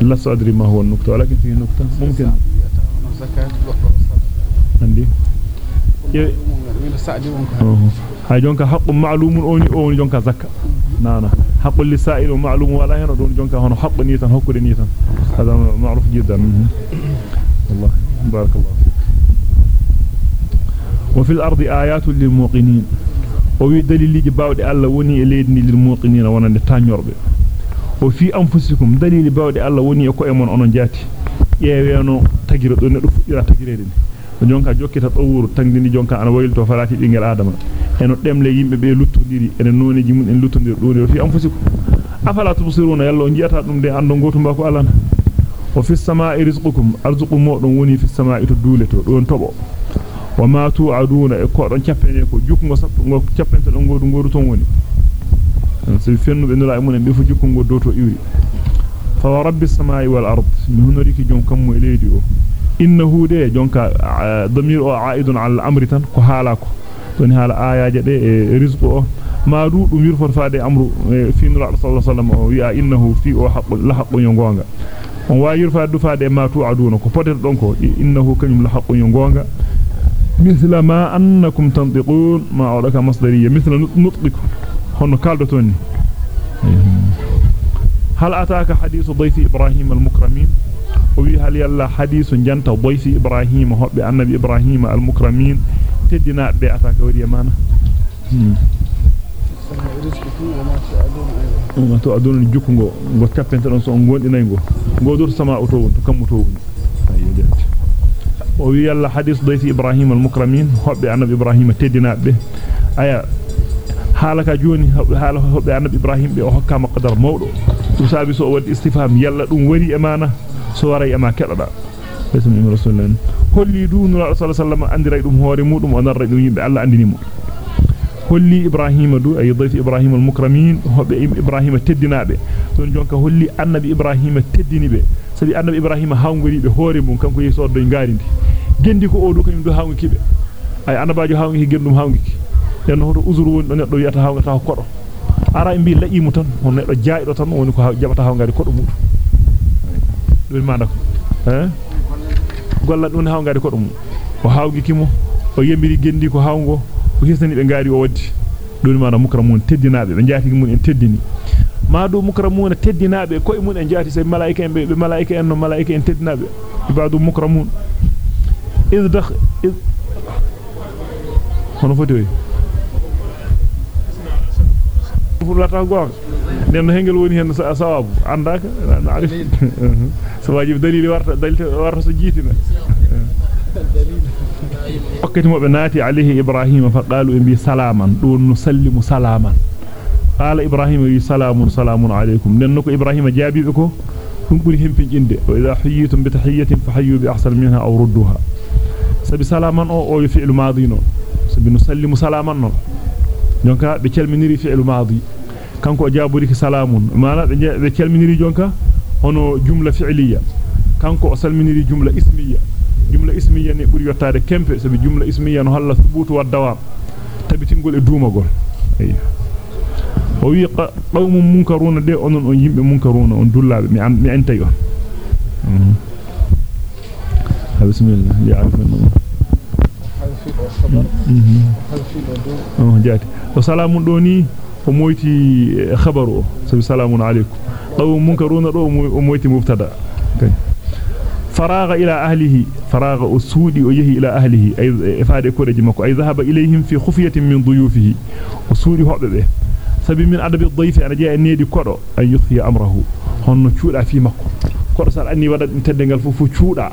لا أدري ما هو النكتة ولكن فيه نكتة ممكن عندي هاي جونك حق معلوم أوني أوني جونك زكاة نانا حق للسائل ومعلوم ولا هنا دون جونك هنا حق نيتا حق نيتا هذا معروف جدا والله بارك الله فيك وفي الأرض آيات للموقنين وفي دليل جباود الله وني إليدني للموقنين وأنا نتانيور o fi anfusikum dalili bawde Allah woni e ko e mon onon jati ƴeeweno tagiro do neddo fuddira tagirede jonka jokkita do wuro tangdini jonka ana waylto farati bingel adama eno demle yimbe be luttondiri ene noneji mun en luttondiri do fi anfusikum afala tubsiruna yalla on jiyata dum de ando goto mbako alana wa fi samaa'i rizqukum arzuqu modon woni fi samaa'i to duleto don tobo wa ma tu'aduna e ko don ciappene ko jukko sappo ngo ciappente don godu godu ton woni so fennu be nula mun be fu jukkungo doto iwi fa rabbis samai wal ard mi honoriki jon kammo e leedi o innahu de jonka damir o aidun al amri tan ko halako don hala ayaje de e rizqu o ma du dum faade amru fi nula sallallahu alaihi wasallam o wi'a innahu fi o haqqu la haqqu yongonga on wa yurfa du faade ma tu aduna ko potet don innahu kanyum la haqqu yongonga مثل ما أنكم تنطقون ما أولك مصدرية مثل نطقكم هن كالدتوني هل أتاك حديث ضيف إبراهيم المكرمين هل يلا حديث جنت ضيف إبراهيم هو بأنبي إبراهيم المكرمين تدنا بأتاك وري مانا ma to adon jukku go tappente don so on gondinay go godur sama auto won to kam auto won o wi yalla hadith dayfi ibrahim al mukramin hobbe annabi ibrahim teddinaabe aya halaka joni hala hobbe annabi ibrahim be o hokkama qadar mawdo dum sabi so wadi istifham yalla dum wari e mana so waray e ma kedada bismillahir rasulullah holli dunu rasul sallallahu alaihi wasallam andiray dum hoore mudum o narra dum yimbe Allah andini mo holli ibrahima du ay dayfi ibrahim al mukramin hobbe ibrahima teddinaabe don jonka holli annabi ibrahima teddini be sabi annabi ibrahima hawngori be hoore mum kanko yeso do ngarindi gendi ko o do kanyum do hawngi kibe ay annabajo hawngi gendum hawngi den hoto uzuru woni do neddo wi'ata hawngata kodo ara e mbi la'imu tan on neddo jaayido tan woni ko jabata hawngari kodo mudum dum manda ko eh golla dum hawngari kodo mum o hawngi kimo o yembiri gendi ko hawngo o hisani be ngari o waddi dum manda mukramun teddinaabe be jaati mun en teddini ma do mukramun teddinaabe koy mun en jaati say malaika en be malaika en no malaika en teddinaabe ibadu mukramun iz dakh hono foti furlata gonga den hengel woni hen sawabu andaka arif so wajib dalili warta dalil warta so jitina وقتي مبه ناتي عليه إبراهيم فقالوا ان بي سلاما دون نسلم سلاما قال إبراهيم سلام سلام عليكم لانكم إبراهيم جابي بكو dum buri hempinjinde wa idha hayyitum bi tahiyyatin fahayyu bi ahsan minha aw rudduha sabi salaman o o fi'lu madi non sabi nusallimu salaman non jonka kanko jaburi ki salamun mana be calminiri jonka hono jumla fi'liya kanko o salminiri jumla ismiya jumla ismiya ne buri yottade kempe sabi jumla ismiya no halla thubutu wa dawam tabitingol e duumagol o wi qawmun munkaruna de onon on yimbe munkaruna on dullaabe mi mi entay on bismillah ya arfan oh jaati o salamun do ni o moyti khabaru sabi salamun alaykum qawmun munkaruna do o moyti mubtada فراغ إلى أهله فراغ أسودي ويهي إلى أهله أي إفادة كورج مكو أي ذهب إليهم في خفية من ضيوفه أسودي به sabi min adabi dhayfi ana jaa needi kodo ay yukhfi amrahu honno cuuda fi makko kodo sal anni wada dum teddengal fu fu cuuda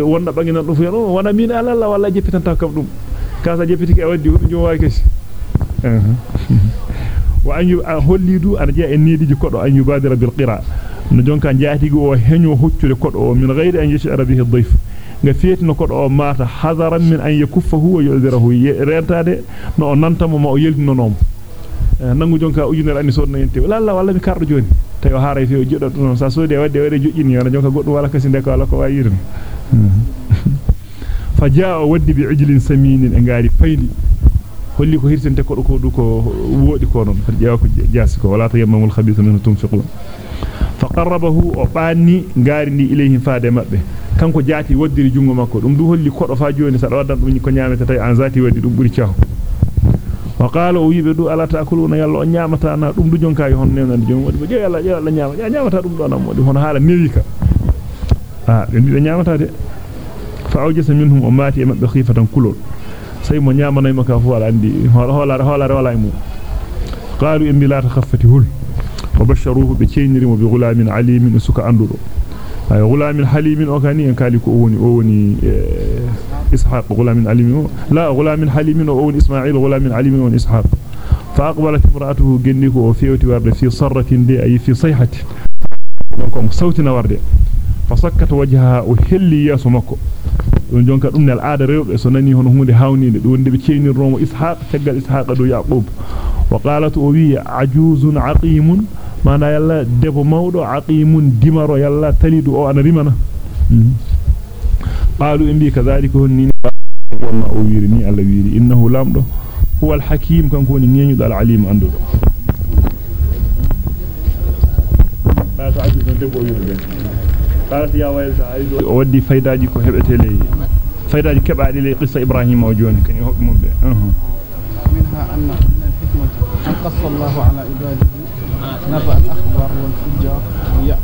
wonda bangina dum fu no wana min alalla walla jeppitan taw kam dum no jonka jaatigi o henyo hoccude kodo o min ghairi an yashara bihi dhayf nga fietino kodo o mata hadaran min an yakuffahu wa yu'dhirahu rentade no o nantamo ma o yeldino nomo nangu jonka ujunere andi sodna yente wala Allah walla mi kardo joni tayo haray fi o joddo dum sa sodi wadde wadde jojjini wala jonka goddum wala kasi ndeko wala ko wayirin fajaa waddi bi ijlin saminin e ngari paydi holli ko hirtente ko ko du ko wodi ko non far jeewa ko jaasi ko wala tayammamul khabithu min tunfiqun faqarrabahu o baani ngari ni ilayhim faade mabbe kanko jaati waddiri jungo makko dum du holli kodo fa joni sa waddan dum ko nyaamete tay an zati waddi dum buri ciaho وقال ويبه دو الا تاكلون يلا نيامتا نا دوم دو جونكا يون نينان جون ودي جو يلا يلا نياما يا نيامتا دوم دو نام ودي هون حالا ميويكا آه بي بي نيامتا دي فاوجس منهم اماتي ام بخيفه كلول سي مو نيامنا مكا فو ala andi hola hola hola wala mu قالوا ان لا تخفتي هول وبشروه بكينري بغلام عليم سكا اندودو ay غلام حليم أو كاني إن كالي كو woni o woni إسحاق. غلام عليم لا غلام حليم وأون إسماعيل. غلام عليم وأون إسحاق. فأقبلت امرأته جنيك وفيوتي ورد في صرة دي أي في صيحة. صوتنا ورد فسكت وجهها وهلي ياسو مكو don jonka dum nel aada rewbe so nani hono hunde hawnide do wonde be ceeni romo ishaq tagal ishaq do yaqub wa qalat o wi ajuzun aqimun mana yalla debo mawdo aqimun dimaro yalla talidu o ana rimana قالوا إن بي كذلك هنين وما أويرني على ويري إنه لامده هو الحكيم كان كوني نينيو العليم عنده قالت يا ويل ودي فايداجي كو هبته لي فايداجي كبادي لي قصه إبراهيم وجون كان يحكم به منها ان الحكمه ان قص الله على عباده نبأ الأخبار والفجار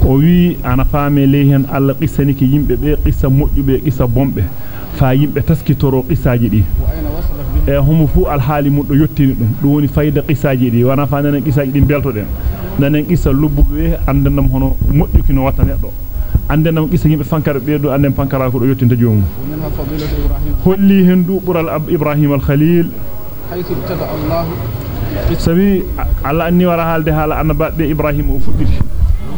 o wi ana faame ley hen alla qissaniki yimbe be qissa mojjube qissa bombe fa yimbe taskitoro qissaji di e homo fu al hali muddo yottini dum dum woni fayda qissaji di wana fa nanen qissaji di beltoden nanen qissa lubbube andandam hono mojjuki no watta neddo andandam qissa yimbe fankara be do anden fankara ko do yottinta joomum holli hen du bural ibrahim al khalil haythu tada allah sabi alla anni wara halde hala annabaabe ibrahim o fudditi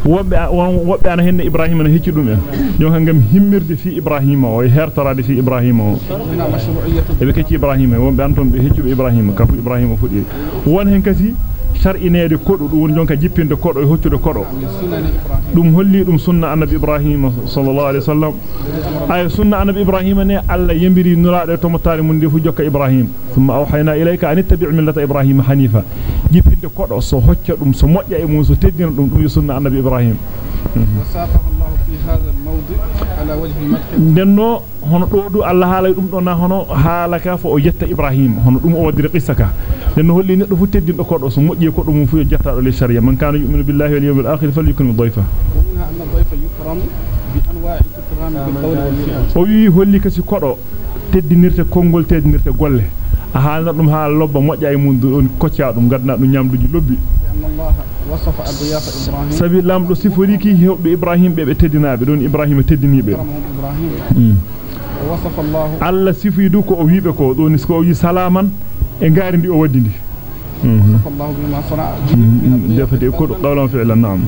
wobbe wobbe ana henne ibrahima no hecci dum en jonka ngam himmirde fi ibrahima o hertorade fi ibrahima o e be kecci ibrahima wobbe anton be hecci be ibrahima kafu ibrahima fudi won hen kasi shar'inede kodo dum woni jonka jippinde kodo e hoccude kodo dum holli dum sunna annabi ibrahim sallallahu alaihi wasallam ay sunna annabi ibrahim ne alla yembiri nulaade to motare mun defu jokka ibrahim thumma awhayna ilayka an ittabi' millata ibrahim hanifa jippinde kodo so hocca dum so mojja e mun so teddina dum dum sunna annabi ibrahim denno hono do du alla haalay dum do na hono haalaka fo o jetta ibrahim hono dum o wadiri qissaka kodo so mojji kodo mum fu yo jetta do le sharia man kana yu'minu billahi wal yawmil akhir falyukrim dhayfa ومنها أن الضيف يكرم بأنواع الإكرام بالقول والفعل kongol teddinirte golle a haalna dum haala lobba mojja e mun don kocca dum gadna dum nyamduji lobbi لأن الله وصف أضياف إبراهيم sabi lamdo siforiki hewbe ibrahim be be teddinaabe don ibrahim teddinibe كرمهم إبراهيم ووصف الله alla sifidu ko o wiibe ko don ko o wi salaman e ngaari ndi o من الضيافة defati ko qawlan fi'lan na'am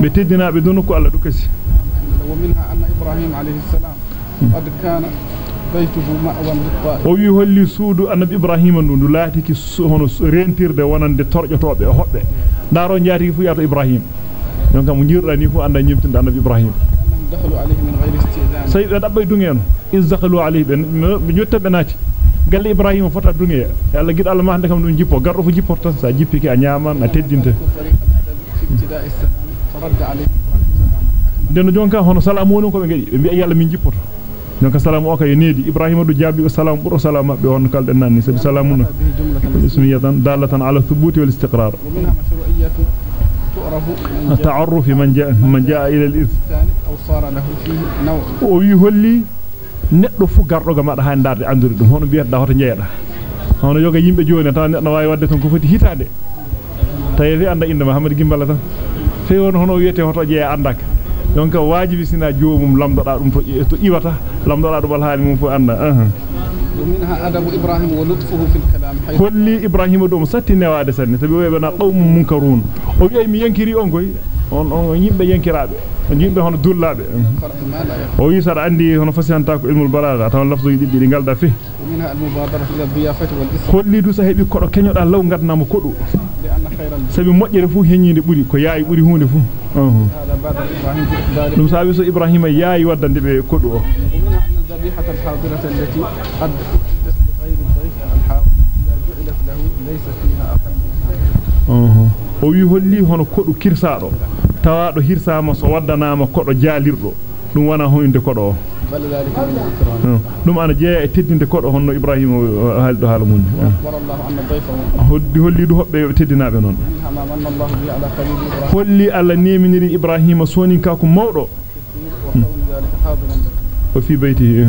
be teddinaabe don ko alla du kasi ومنها أن إبراهيم عليه السلام قد كان بيته مأوى للطائف o wi holli suudu annabi ibrahima ndu laatiki hono rentirde wonande torjotobe e hobbe daro jaati fu yato ibrahim donc mo jirda ni fu anda nyimtinde annabi ibrahim أنهم دخلوا عليه من غير استئذان say be dabbe dungeno izzaqalu alayhi ben be jottabe naati galle ibrahima fota dungeya yalla gid Allah ma hande kam dum jippo gardo fu jipporta sa jippiki a nyaaman a teddinte طريق الأدب في ابتداء السلام فرد عليه إبراهيم سلاما den jonka hono salamu woni ko be ngadi be mbi yalla min jippoto donc salamu o ka yo needi ibrahima du jaabi o salamu buro salamu mabbe on kalden nanni sabi salamu no به جملة ismiyatan dalatan ala thubuti wal istiqrar ومنها مشروعية تعرف من جاء من جاء من إلى الإرث الثاني أو صار له فيه نوع holli neddo fu gardo ga mada ha darde andude dum hono biyata hoto jeeyada hono yoga yimbe joni tan neddo wawi wadde ton ko foti hitande tawi anda inde Muhammad Gimbala tan fe won hono wiete hoto jeeya andaka donc wajibi sina joomum lamdoda dum to iwata lamdoda dum haali mum fu anda uh ومنها أدب إبراهيم ولطفه في الكلام حيث ibrahima dum satti newade sanne tabi webana qawmum munkarun o wi mi yankiri on on yimbe yankiraabe on yimbe hono dullaabe o wi sar andi hono fasiyanta ko ilmul balagha tan lafzu dibbi di galda fi holli du sa hebi kodo kenyoda law gadnamo kodu لأن خير الجهاد sabi mojjere fu henyinde buri ko yaayi buri hunde fu dum sabi so ibrahima yaayi waddande be kodu o o wi holli hono kodu kirsado tawado hirsama so waddanama kodo jaalirdo dum wana hoynde kodo dum ana jeeya e teddinde kodo honno ibrahima haaldo haala mun hoddi holli du hobbe teddinaabe non holli alla neminiri ibrahima sonin ka ko mawdo o fi bayti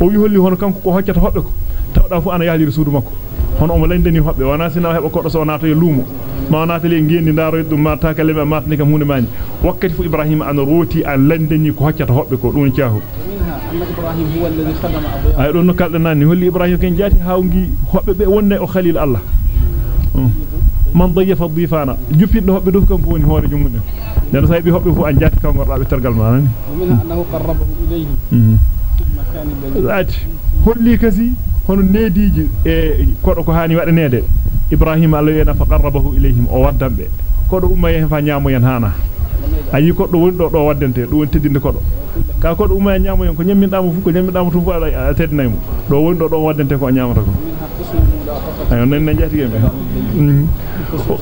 o wi holli hono kanko ko hoccata hobbe ko tawda fu ana yaaliri suudu makko hono o mo landani hobbe wana sina heba kodo so naata e luumo ma naata le ngendi ndaro dum ma ta kalema matni kam hunde mani wakkati fu ibrahima ana roti an landani ko hoccata hobbe ko خدم أضيافه ay don no kalde nanni holli ibrahima ken jaati hawngi hobbe be wonne o khalil allah man dayyafa dhifana juppinde hobbe do kanko woni hoore jumude den saybi hobbe fu an jaati kanko rabe tergal manani ومنها أنه قربه إليه mhm في المكان الذي laati holli kasi hono neediji e kodo ko hani wadanede ibrahim allah yana fa qarrabahu ilayhim o waddambe kodo umma yen fa nyaamo yen hana ayi kodo woni do do waddante do woni teddinde kodo ka kodo umma nyaamo yen ko nyammindaamo fu ko nyammindaamo fu ala teddinaymo do woni do do waddante ko nyaamata ko ayo nan nan jati gembe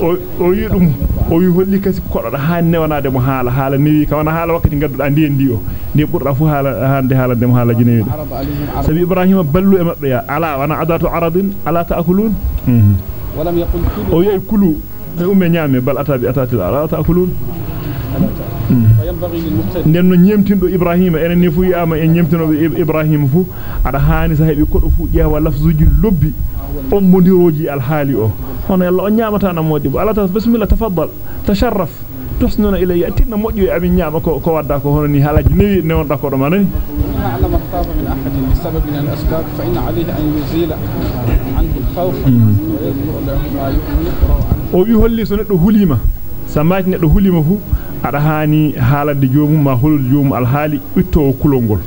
o o yi dum o yi holli kasi kodo da han newanade mo haala haala newi ka wana haala wakkati gadduda ndi ndi o ndi burda fu haala hande haala dem haala عرض sabi ibrahima ballu e mabbe ya ala wana adatu aradin ala taakulun ولم يقل كلوا o yeyi kulu e umme nyame bal atabi atati ala taakulun nden no nyemtindo ibrahima enen ni fu yama en nyemtino ibrahima fu ada hani sa hebi kodo fu jeewa lafzuji lobbi on mondiroji alhaali o hono yalla on nyamata na modi bo ala ta bismillah tafaddal tasharraf tusnuna ilayya tinna modjo e amin nyama ko ko wadda ko hono ni halaji newi newon da ko do manani ما خاف من أحد بسبب من الأسباب فإن عليه أن يزيل عنه الخوف ويذكر له ما يقرأ عنه o wi holli so neddo hulima samaki neddo hulima fu ada hani haalande joomum ma holol joomum alhaali itto kulol gol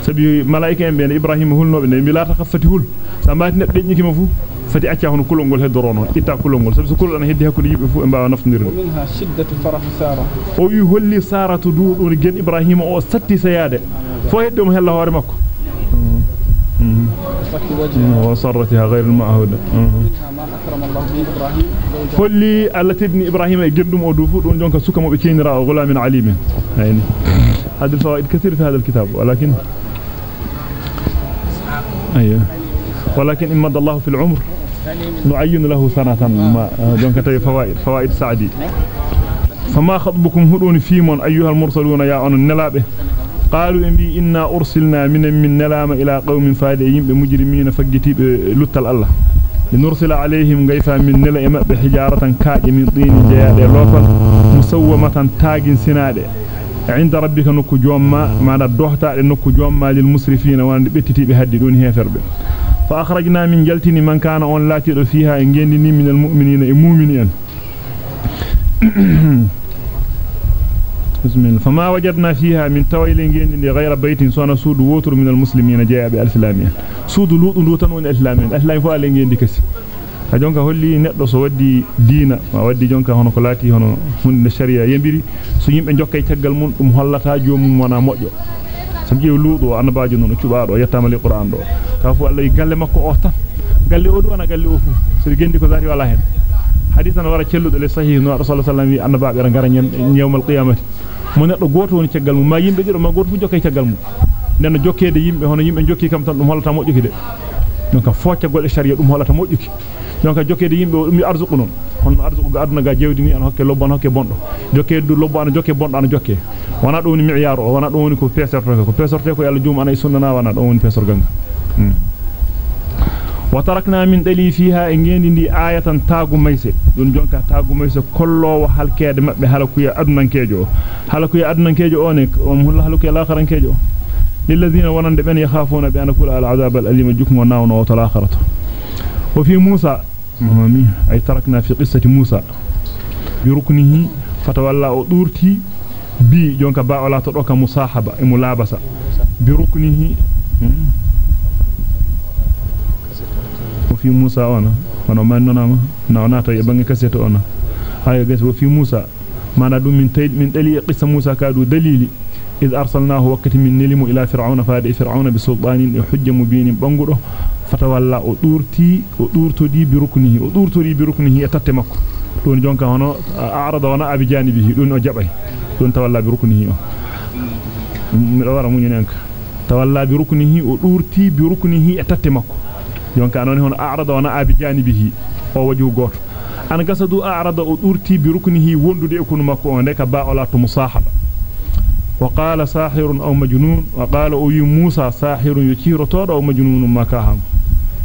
sabi malaika en be ibrahima hulnobe ne mi laata khaffati hul sa maati ne dejjiki ma fu fati acca hono kulongol heddoro non itta kulongol sabi so kulol an heddi hakkude yibbe fu e mbaawa naftondirde ومنها شدة فرح سارة o wi holli saratu duudun gen ibrahima o satti sayade fo heddo mo hella hoore makko ibrahima e gendum o du fu don jonka suka mo be keenira o gulamin alimin ayni هذه الفوائد كثير في هذا الكتاب ولكن أيوه. ولكن إن مد الله في العمر نعين له سنة ما دونك تي فوائد فوائد سعدي. فما خطبكم هدون فيمون أيها المرسلون يا أن النلابه قالوا إن بي إنا أرسلنا من من نلام إلى قوم فادئين بمجرمين فقتي لتل الله لنرسل عليهم غيفا من نلام بحجارة كاج من طين جياد لوفل مسومة تاج سناد عند ربك نكو جوما ما دوحتا نكو جوما للمسرفين وان بتتي بهدي دون هيفرbe فأخرجنا من جلتني من كان أون لاتي فيها إن من المؤمنين المؤمنين بسم فما وجدنا فيها من تويلين غير بيت سونا سود ووتر من المسلمين جاء بالاسلامي سود لود لوتن ون الاسلامي الاسلام فو لين غين دي كسي ها جونكا هولي نيدو سو ودي دينا. ما ودي جونكا هونو كلاتي هونو هون الشريعة يمبري سو نيم بي نجوكاي تيغال مون دوم هولاتا جوم مونا موجو. سام جيو لودو ان باجو نونو تشوبا دو يتام لي قرآن دو. كافو الله يغال ماكو أوتا. غالي أودو أنا غالي أوفو. سري غين كو زاري ولا هين حديثنا ورا تشلو دو لي صحيح. نو رسول الله صلى الله عليه وسلم ان باغ غارا نيوم القيامة. Mo neddo goto woni taggal mum ma yimbe dido ma goto fu jokkay taggal mum nen jokkede yimbe hono yimbe jokki kam tan dum hollata mojjuki de donc focca gol sharia dum hollata mojjuki donc jokkede yimbe dum arzuqu non hon arzuqu ga aduna ga jewdi ni an hokke lobbo an hokke bondo jokkede du lobbo an jokke bondo an jokke wana do woni mi'yar o wana do woni ko pesorto ko pesorte ko yalla jum ana sunnana wana do woni pesor ganga وتركنا من دلي فيها انجيني دي آية تاغو ميسه دون جونكا تاغو ميسه كلو حلكيد مبه حلكويا أدنان كيجو. حلكويا أدنان كيجو اونك ومول حلكويا الاخرن كيجو. للذين ولن بن يخافون بأن كل العذاب الأليم جكم وناو نو وفي موسى مامي أي تركنا في قصة موسى. بركنه فتولى ودورتي بي. جونكا با ولا مصاحبة ام لابسة. بركنه وفي موسى أنا أنا ما ننام نعناتا يبني كسيت أنا هاي جس وفي موسى ما ندوم من تيد من دليل قصة موسى كادو دليلي إذ أرسلناه وقت من نلم إلى فرعون فادئ فرعون بسلطان يحج مبين بانغرو فتولى أدورتي أدورتي بركنه أدورتي بركنه يتتمك دون جونكا هنا أعرض وأنا أبي جانبه دون أجبه دون تولى بركنه مدوار مونينك تولى بركنه أدورتي بركنه يتتمك جونكا أنا هنا أعرض وأنا أبي جانبه أو وجه غوت أنا قصدوا أعرض أدورتي بركنه وندو يكون مكو. عندك باء لا مصاحبة وقال ساحر أو مجنون. وقال أوي موسى ساحر يكير طور أو مجنون ما كاهم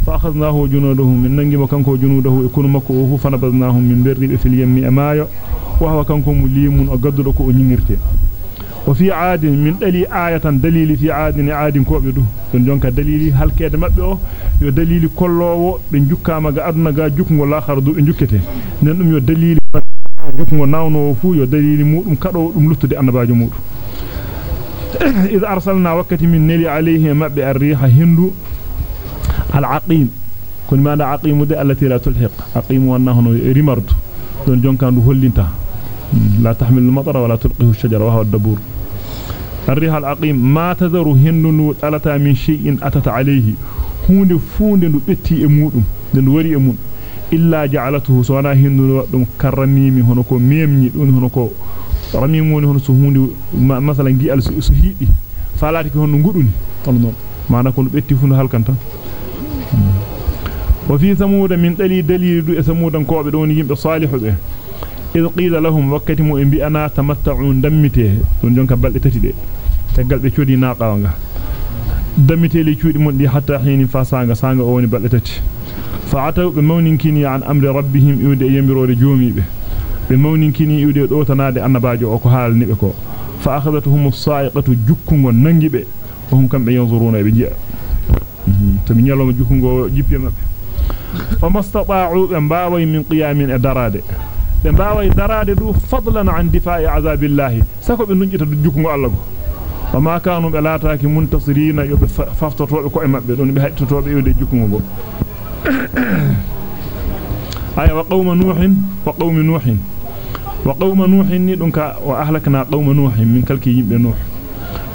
فأخذناه جنوده من ننجي وكانكو جنوده يكون مكوه فنبذناهم من برد في اليم أمايا وهو كانكو مليم أقدرك أنيرته وفي عاد من دليل آية دليل في عاد عاد كوبدو don jonka dalili halkede mabbe o yo dalili kollowo be jukkama ga aduna ga jukko la khardu be jukkete nen dum yo dalili jukko nawno fu yo dalili mudum kado dum luttude annabaajo mudum إذ أرسلنا وقت من نلي عليه مبع الريح هندو العقيم كن ماذا عقيم دي التي لا تلحق عقيم وأنه رمرد دون جون كان هولينتا لا تحمل المطر ولا تلقيه الشجر وهو الدبور. الريح العقيم ما تذر هندو ألتا من شيء أتت عليه. هند فوند بتي أمودم دون وري أمود إلا جعلته سوانا هندو دون كرميمي هنكو ميمني دون هنكو rami moni hono so hunde masalan gi'al so hiidi falati ko hono nguduni hono non mana ko betti fu no halkanta wa fi samud min dali dalilu e samudan ko be don yimbe salihu be id qila lahum waqti mu bi ana tamatta'un dammite don jonka balde tati de tagal be ciodi naqaanga dammite li ciodi mon di hatta hini fasanga sanga o woni balde tati fa'atu bi mawninkini an amri rabbihim yude yambirode joomibe be mawninkini iwde do tanade annabaajo o ko haalnibe ko fa akhadathum as-sa'iqatu jukkungo be be e darade be du fadlan an difa'i azabillahi sako be nunjita jukkungo Allah go وما كانوا بلاتاك منتصرين يوب فافتوتوbe ko e mabbe don be hadtotobe yode jukumo go ay wa qauma nuuhin wa qaumi nuuhin wa qauma nuuhin ni dun ka wa ahlakna qauma nuuhin min kalki yimbe nuuh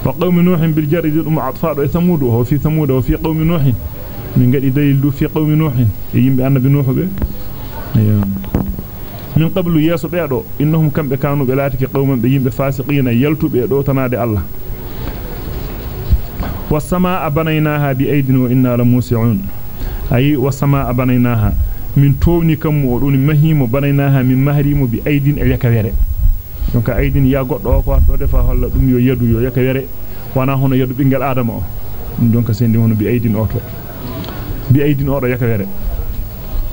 wa qaumi nuuhin bil jarri dum atfa do thamud wa fi thamud wa fi qaumi nuuhin min gadi dalil du fi qaumi nuuhin yimbe annabi nuuh be min qablu yaso beedo innahum kambe kanu be latiki qauman be yimbe fasiqina yaltube do tanade allah والسماء بنيناها بأيد وإنا لموسعون أي والسماء بنيناها من توني كم ودون مهيم بنيناها من مهريم بأيد يكويره donc aydin ya goddo ko do defa holla dum yo yadu yo yakawere wana hono yadu bingal adama o donc sendi hono bi aydin oto bi aydin odo yakawere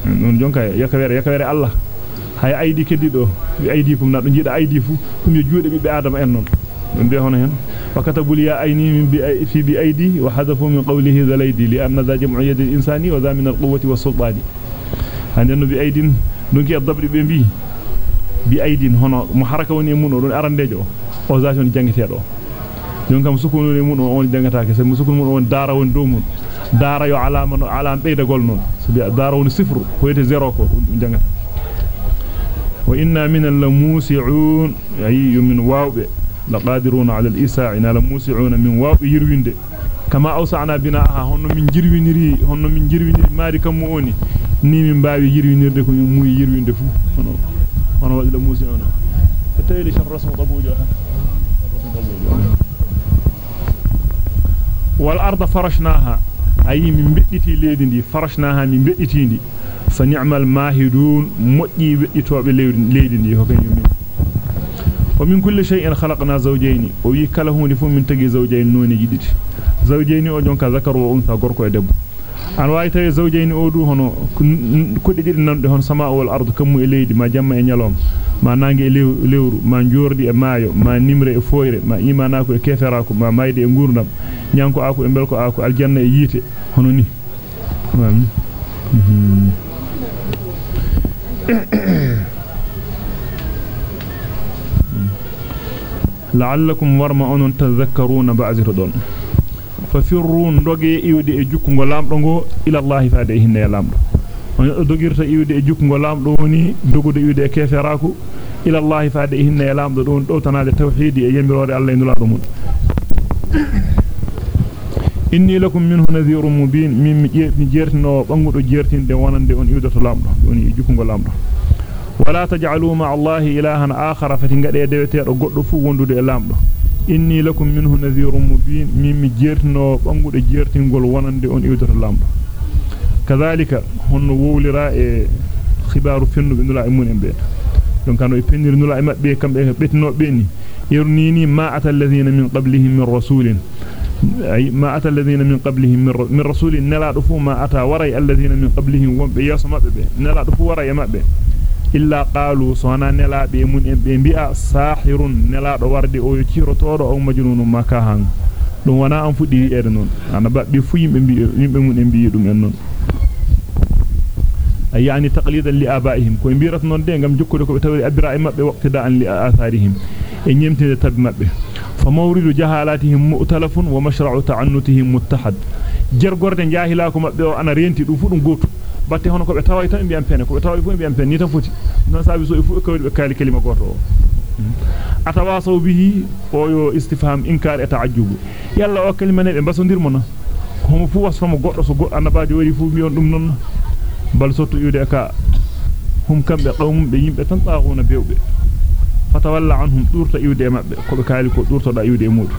non jonka yakawere yakawere allah hay aydi keddido bi aydi kum na do jida aydi fu dum yo juude bi adama en non dum be hono hen وكتبوا لي عيني من في بأيدي وحذفوا من قوله ذا ليدي لأن ذا جمع يد الإنسان وذا من القوة والسلطان عندنا بأيد دونك الضبر بي بأيد هنا محركة وني من دون أرندجو o zation jangitedo don kam sukunu le mun on jangataake se sukunu mun on dara won do mun dara yo alama no alam beydagol non so bi dara won sifru ko yete zero ko jangata وإنا من اللموسعون. أي من واو. لقادرون على الإساء إن لموسعون من واو يروين كما أوصانا بناها هنو من جروين ري. هنو من جروين ري. ماري كموني. ني من باوي جروين ري كون يموي يروين دي. فو. هنو. هنو وزي لموسعون. فتايلي شر رسم ضبو جوة والأرض فرشناها. أي من بئتي ليدي فرشناها من بئتي fa ni'mal mahidun moƴƴi weƴƴitoɓe leydi ndi ko kanyum min wa min kulli shay'in khalaqna zawjayni o wi kala hunde fu min tagi zawjayn noni jiditi zawjayni o jonka zakar wa unsa gorko e debbo. An way tay zawjayni o du hono kudde ɗiɗi nande hon sama wal ardu kammu e leydi ma jamma e nyalom ma nangi e lewru ma njordi e mayo ma nimre e foyre ma imana ko e kefera ko ma mayde e gurdam nyanko ako e belko ako aljanna e yite hono ni. Mm -hmm. La'allakum warma onon tadhakkaruna ba'ziru don fafirrun doge iwde e jukkungo lamdo go ila Allah faade hinne lamdo on dogirta iwde e jukkungo lamdo woni dogude iwde e keferaku ila Allah faade hinne lamdo don do tanade tawhidi e yamirode Allah indulado mun inni lakum minhu nadhirun mubin min mi jertino bangudo jertinde wonande on iwde to lamdo woni e jukkungo lamdo wala taj'alu ma'a Allah ilahan akhara fatingade dewetedo goddo fu wondude e lamdo inni lakum minhu nadhirun mubin mimmi jertino bangude jertingol wonande on iwdata lamdo kadhalika honno wowlira e khibaru fennube nula e munen be don kano e pennir nula e mabbe kambe betino be ni yurnini ma atal ladhina min qablihim min rasulin ay ma atal ladhina min qablihim min rasulin nala do fu ma ata waray alladhina min qablihim wonbe yaso mabbe be nala do fu waray e mabbe illa qalu sona nelaabe mun en be bi'a sahirun nelado warde o yo cirotodo o majnunun makahan dum wana an fudi wi'ede non ana babbe fu yimbe bi yimbe mun en bi dum en non ay yani taqlidan li abaihim ko birat non de ngam jokkude ko e e fu dum goto batte hono ko be taway tan be am pene ko be taway fu be am pene ni tan foti non sabi so fu ko be kali kalima goto o atawasaw bihi o yo istifham inkar et ta'ajjub yalla o kalima ne be basondirmo na homo fu wasfamo goddo so goddo annabajo wari fu mi on dum non bal sotto yude ka hum kambe qawmum be yimbe tan taaguna bewbe fatawalla anhum durta iwde mabbe ko be kali ko durto da iwde mudu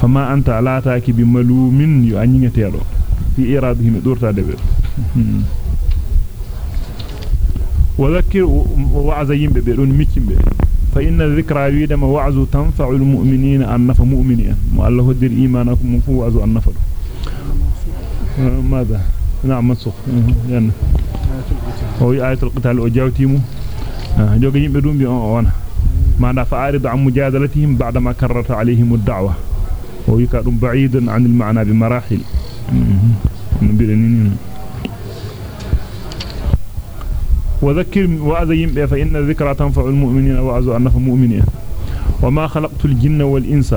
fama anta la taaki bi malumin yu anyingetedo fi iradihim durta debe وذكر وعظ يمبه بدون ميكيمبه فإن الذكرى ويدما وعظ تنفع المؤمنين أن نفع مؤمنين. والله هدر إيمانكم وعظ أن نفع. ماذا؟ نعم منسوخ. يعني هو آية القتال وجاوتيمو. جوغ يمبه دوم بي اون دا فارض عن مجادلتهم بعدما كررت عليهم الدعوة. ويكادم بعيدا عن المعنى بمراحل. وذكر يمبه فإن الذكرى تنفع المؤمنين وعظ أنه مؤمنين. وما خلقت الجن والإنس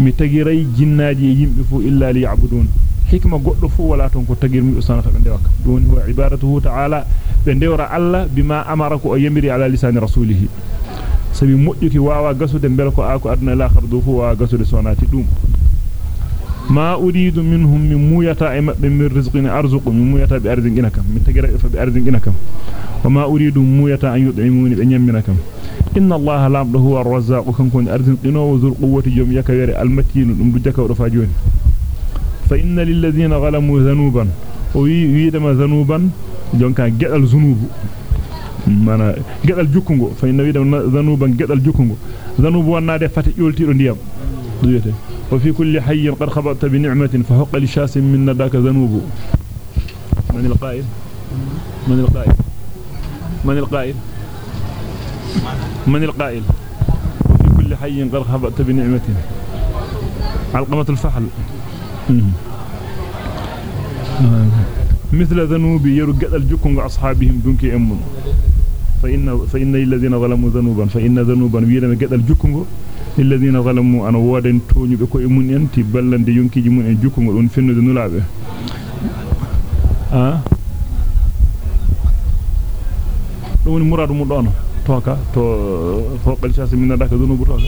متجري جناجي يمبفو إلا ليعبدون. حكمة قد فو ولا تجر من أسانة بندوك دون هو عبارته تعالى. بندور الله بما أمرك أيمري على لسان رسوله. Sabi moƴƴuki waawa gasude bel ko aako aduna laakhir do fu waawa gasude sonati dum ma uridu minhum min muyata e mabbe min rizqin arzuqu min muyata bi arzingina kam min tagira fa bi arzingina kam wama uridu muyata an yud'imuni be nyammina kam inna allaha lamdo huwa ar-razzaqu kankon arzingino wa zul quwwati jom yakawere al-matin dum du jakaw do fa joni fa inna lil ladina zalamu dhanuban o wi wiidama dhanuban jonka gedal zunubu mana gedal jukkungo fa inna wiidam dhanuban gedal jukkungo. Dhanubu wonnade fate ƴoltido ndiyam. Duyete وفي كل حي قد خبطت بنعمة فحق لشاس من نداك ذنوب من القائل من القائل من القائل من القائل وفي كل حي قد خبطت بنعمة علقمة الفحل مثل ذنوب يرقد الجكم أصحابهم دونك أمون فإن, فإن الذين ظلموا ذنوبا فإن ذنوبا ويرم قد الجكم الذين ظلموا أنا وادن توني بكو إمون أنت بلند ينكي جمون الجكم ون فنو ذنولابه آه؟ دون مراد مدون توكا تو فوق الشاس من ذاك ذنوب توكا.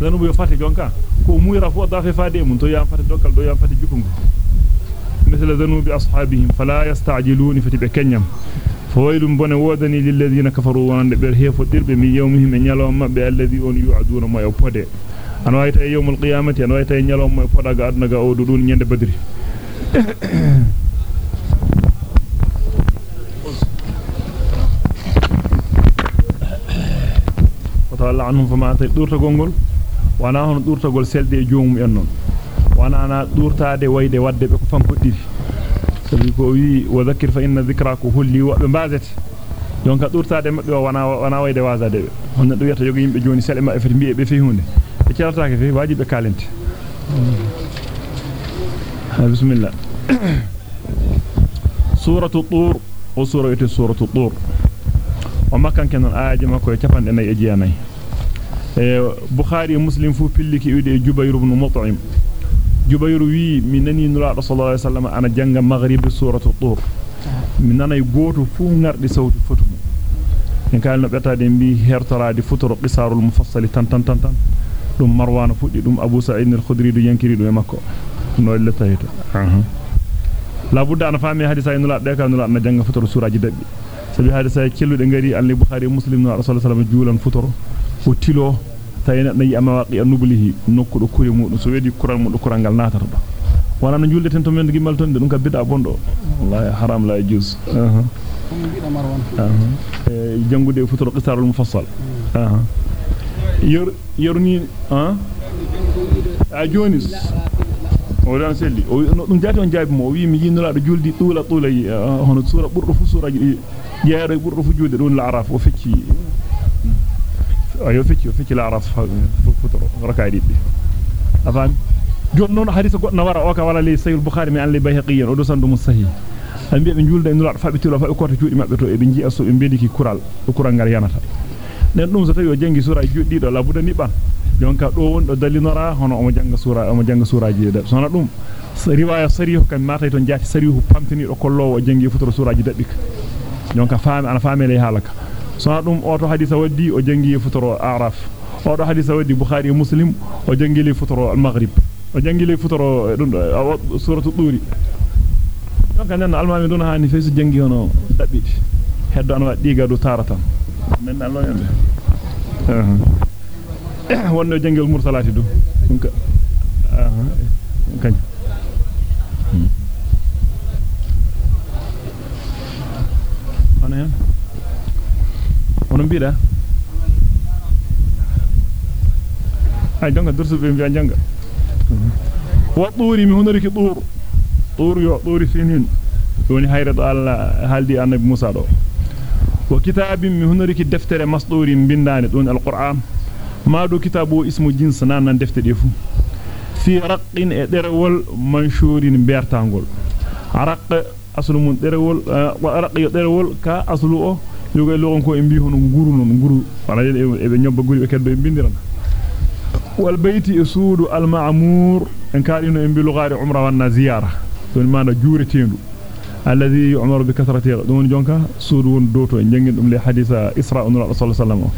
ذنوب يفاتي جونكا. كو مويرا فو ضافي فادي من تو يام فاتي دوكال دو يام فاتي جكم مثل ذنوب أصحابهم فلا يستعجلون فتبع كنيم. فويل بن ودني للذين كفروا وان بر هيفو درب من يومهم نيالوم مبه الذي اون يعدون ما يبودي ان وايتا يوم القيامة ان وايتا نيالوم ما ادنا غا أو دون نيند بدري. وتعالى عنهم فما دورتا غونغول وأنا هون دورتا غول joomum en non wana ana durtaade wayde wadde be ko fampodiri sabi ko wi wa dhakkir fa inna dhikraka hulli wa bazat donc durtaade mabbe wana wana wayde wasade be hono do wiata yogo yimbe joni sele mabbe fati bi'e be fi hunde be ciartaake fi wajibe kalente bismillah suratu tur o suratu suratu tur o makkan kenan aaje makko e capande nay e jiyanay e bukhari muslim fu pilliki wiide jubayr ibn mut'im جبير وي منني نلا رسول الله صلى الله عليه وسلم أنا جنغ مغرب سورة الطور. منني غوتو فو نارد صوت فتو إن قال نبتا دي بي هرترا دي فتور قصار المفصل تن تن تن تن. دوم مروان فدي دوم أبو سعيد الخدري دو ينكري دو مكو نو لا تايتو أها. لا بودا أنا فامي حديثا نلا دكال نلا أنا جنغ فتور سورة جدي سبي حديثا كيلو دي غاري علي البخاري ومسلم رسول الله صلى الله عليه وسلم جولن فتور وتيلو tayna nayi amawaqi anublihi nokkudo kure mudum so wedi kural mudum kural gal natata do wana no julde ten to men gimal ton dum ka bid'a bondo wallahi haram la juz aha jangude futuro qisarul mufassal aha yor yorni ha a jonis o dan selli o dum jati on jaabi mo wi mi yinura do juldi tula tula hono sura burdo fu suraji jeere burdo fu julde don la araf o fecci ayo fecci o fecci la araf futuro rakaay dibbe afan jon non hadith goddo wara o ka wala li sayyid bukhari mi an li bayhaqiyan o do sandu musahih an bi'e be julde nula fabitiro fa ko to juudi mabbe to e be ji'a so be bediki kural o kural ngal yanata nen dum so tawi o jangi sura joddi do la buda niban jonka do won do dalinora hono o mo janga sura o mo janga suraji de sona dum riwaya sarihu kam mata to jati sarihu pamtini do kollowo o jangi futuro suraji dabbika jonka faami ana faami lay halaka araf o do hadisa waddi bukhari muslim o jangi li futuro al-maghrib o jangi li futuro dum suratu duri donc nan almami dun hani fesu jangi hono dabbi heddo an waddi gadu taratan men Allah yande uh wonno jangel mursalati du donc ah kañ ana hen wono biida ay jonga dursu be mbiya janga wa turi mi honoriki tur tur yo turi sinin woni hayra do Allah haldi annabi Musa do wa kitabin mi honoriki deftere masduri bindani don alquran ma do kitabu ismu jins nan defte defu fi raqqin e derewol manshurin bertangol araq aslu mun derewol wa araq yo derewol ka aslu o yoga logon ko e mbi hono nguru non nguru wala e nyobba guri be keddo e bindiran wal bayti suudu al ma'mur en kaadino en bilugari umra wanna ziyara don mana juuretendu alladhi yu'maru bi kathrati don jonka suudu won doto en jangin dum le hadisa isra un rasul sallallahu alaihi wasallam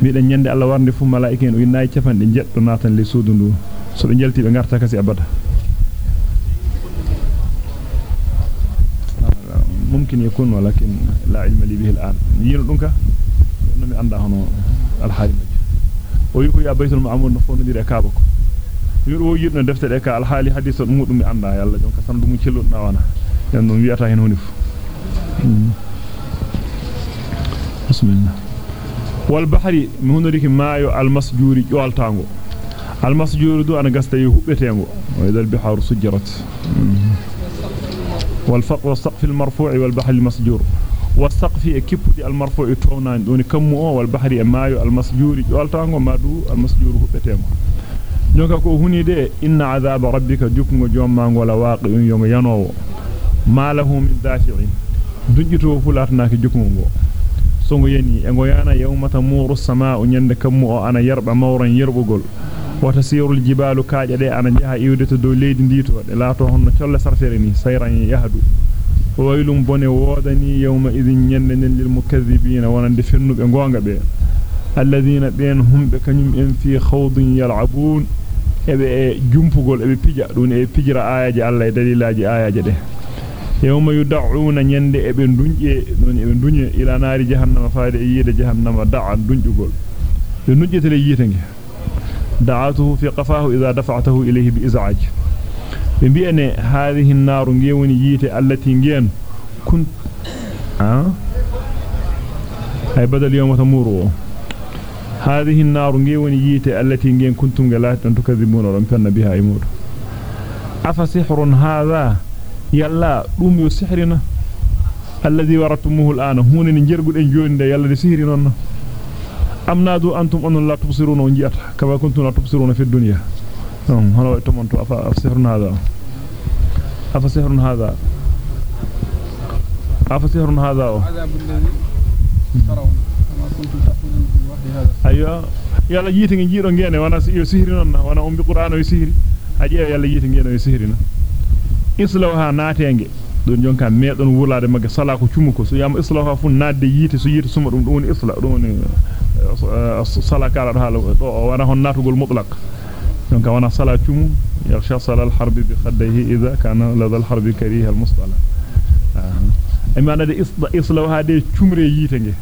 mi den nyande allah warde fu malaika en winnaay ciafande jeddo natan le suudu ndu so be jalti be garta kasi abada ممكن يكون ولكن لا علم لي به الآن. يين دونكا نمي اندا هنو الحالم ويكو يا بيت المعمور نفون دي ركابك يرو يين دفتر ديكا الحالي حديث مودومي اندا يالا جونكا ساندومو تشيلو ناوانا نون وياتا هنا هنيف بسم الله. والبحر من هنا ديك مايو المسجوري جوالتانغو المسجوري دو أنا غاستاي حوبتهغو اذا البحار سجرت. مم. والفق والسقف المرفوع والبحر المسجور. والسقف يكب المرفوع تونان دون كم والبحر المايو المسجور. والتانغ مادو المسجور بتيمو نوكا كو هني دي إن عذاب ربك جوكو جوم مانغ ولا واق يوم ينو ما له من دافع. دجيتو فلاتناك جوكو مو سونغ يني إنغو يانا يوم تمور السماء نند كم أنا يرب مورن يربغول وتسير الجبال كاجده أنا جها يود تدو ليدي ديتو لا تو هون تشل سارفيرني سيران يهدو وويلم بوني وودني يوم اذن ينن للمكذبين وأنا دفنو بغونغا بي الذين بين هم بكنم ان في خوض يلعبون ابي جومبغول ابي بيجا دون اي بيجرا اياجي الله دليلاجي اياجي دي يوم يدعون نيندي ابي دونجي دون ابي دونجي إلى نار جهنم فاد ييده جهنم دعا دونجغول نوجيتلي ييتهغي دعاته في قفاه إذا دفعته إليه بإزعاج. بأن هذه النار نجيوني ييتي التي نجين كنت أه؟ أي بدل يوم تمورو. هذه النار نجيوني ييتي التي نجين كنتم قلات أن تكذبون ورمتن بها إمور. أفسحر هذا؟ يلا رومي السحرنا الذي ورتموه الآن. هون نجرق الإنجوين يلا لسحرنا am nadu antum on la tubsiruna on jiata kama kuntum la tubsiruna fi dunya um hono to mon to afa sihrun hada afa sihrun hada afa sihrun hada ayyo yalla yiti ngi jiido ngene wana yo sihri non wana umbi qur'ano yo sihri aji yalla yiti ngene yo sihri na islawha naatenge don jonka medon wulade magge sala ko cumu ko so yama islawha fu nadde yiti so yiti suma dum dum woni isla dum woni sala kala haala do wana hon natugol mutlaq donc wana sala cumu yakhsha sala al harb bi khaddayhi idha kana ladha al harb kariha al mustala ay manade islaw hade cumre yite nge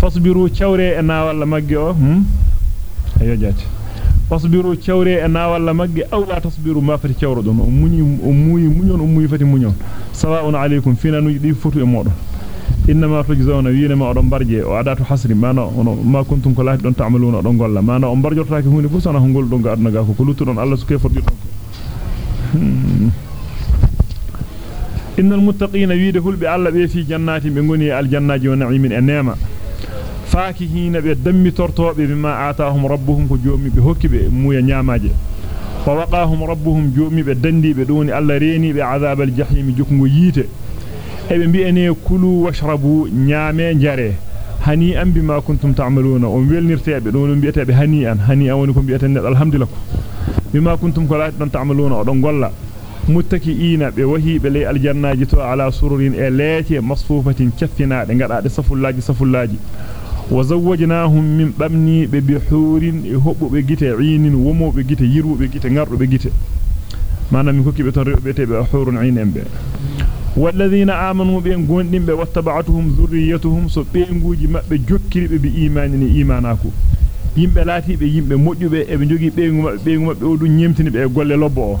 fasbiru chawre e nawalla magge o hmm ayo jati fasbiru chawre e nawalla magge aw la tasbiru ma fati chawro don o muni o muyi munyon o muyi fati munyon sawa'un alaykum fina nuji di fotu e modon inma tujzauna wiina ma odon barje o adatu hasri mana ono ma kuntum ko laati don ta'maluna don golla mana on barjortaake hunde fu sana hongol don ga aduna ga ko lutu don Allah su kay foddi don innal muttaqina wiide hulbe Allah be fi jannati be ngoni al jannaji wa na'imin e neema faakihina be dammi tortobe bima ataahum rabbuhum ko joomi be hokkibe muya nyaamaaje wa waqahum rabbuhum joomi be dandibe doni Allah reeni be azabal jahim jukngo yite ebe bi'ene kulu washrabu nyaame jare hani an bima kuntum ta'maluna on welnirtebe don on bi'etebe hani an hani an woni ko bi'eten alhamdulillah bima kuntum laati don ta'maluna don golla muttaki'ina be wahi be lay aljannaji to ala sururin e leete masfufatin caffinaade ngadaade safullaji safullaji wa zawwajnahum min bamni be bihurin e hobbe gite iinin womobe gite yirwube gite ngardobe gite manam min kokkibe ton rewbe tebe hurun iinen be والذين آمنوا بين غوندين be wattaba'atuhum zurriyatuhum so beenguuji mabbe jokkiribe bi imanini imanako yimbe laatibe yimbe modjube e be jogi beengu mabbe beengu mabbe o dun nyemtini be golle lobbo o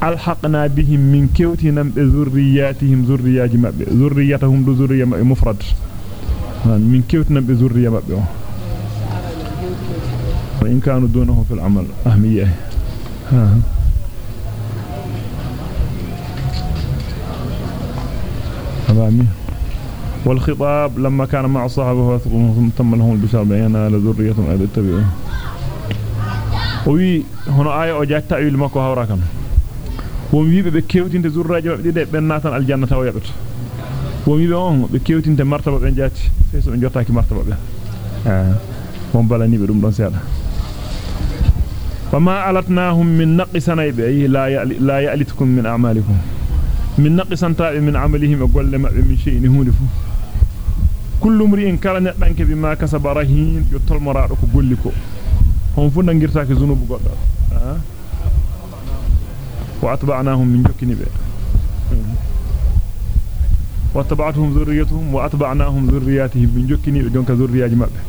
alhaqna bihim min kewtinam be zurriyatihim zurriyaji mabbe zurriyatuhum du zurriya mabbe mufrad min kewtinam be zurriya mabbe o wa in kanu dunahu fil amal ahmiyah ha أمامي والخطاب لما كان مع صاحبه ثم تم لهم البشار بيانا لذرية أيضا اتبعوه وي هنا آية أجات تأويل مكو هوراكم ومي بي كيوتين تزرراجي مبدي دي بناتان الجنة ويبت ومي بي أون بي كيوتين تمرتبة بين جاتي فيسو ان جوتاكي مرتبة بين آه ومبالا نيبي دوم دون سيادة فما ألتناهم من نقصنا لا لا يألتكم من أعمالكم. من نقصا تاب من عملهم وقل ما من شيء هون كل امرئ كان دانك بما كسب رهين يطل مرادو ko golli ko hon fu nangirtaake zunubu goddo wa atba'nahum min jokkini be واتبعتهم ذريتهم واتبعناهم ذرياتهم من جوكني دونك ذرياجي مابbe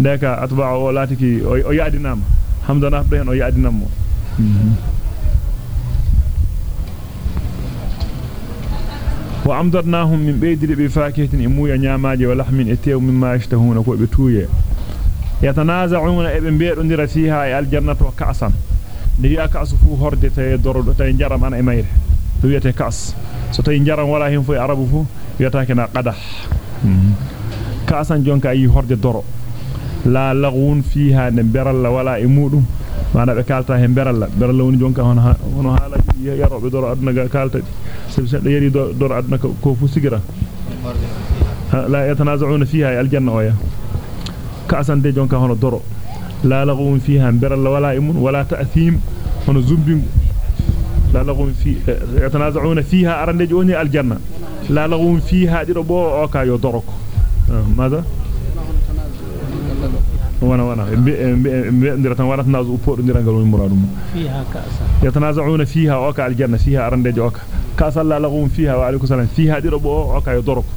ndeka atba'a o latiki o yaadinama hamdana abdo hen o yaadinammo wa amdarnahum وعمدرناهم من بيدر بفاكهة إمو ينعماج ولحم إتيو مما يشتهون كوبتوية يتنازعون إبن بير أندر فيها الجنة وكأسا. نريا كأس فو هرد تيدر تينجرم عن إمير. تو يتكأس so tay njaram wala him fu arabu fu yotakina qada ka asan jonka yi horde doro la lagun fiha ne beral la wala e mudum doro e mana be kalta he beralla beralla woni jonka hono hono haala yarobe doro aduna ga kalta sabi seddo yari doro aduna ko fu sigira la yatanaza'una fiha aljanna waya ka'san de jonka hono doro la laghun fiha beralla wala e mun wala ta'thim hono zumbingu la laghun fi yatanaza'una fiha arande joni aljanna la laghun fiha dido bo o ka yo doroko ماذا وأنا وأنا ndira tan warat nazu poddo ndirangal woni muradum fiha ka'sa yatanaza'una fiha wa ka aljanna fiha arande joka ka'sa la laghum fiha wa alaykum salam fiha dido bo o ka yo doroko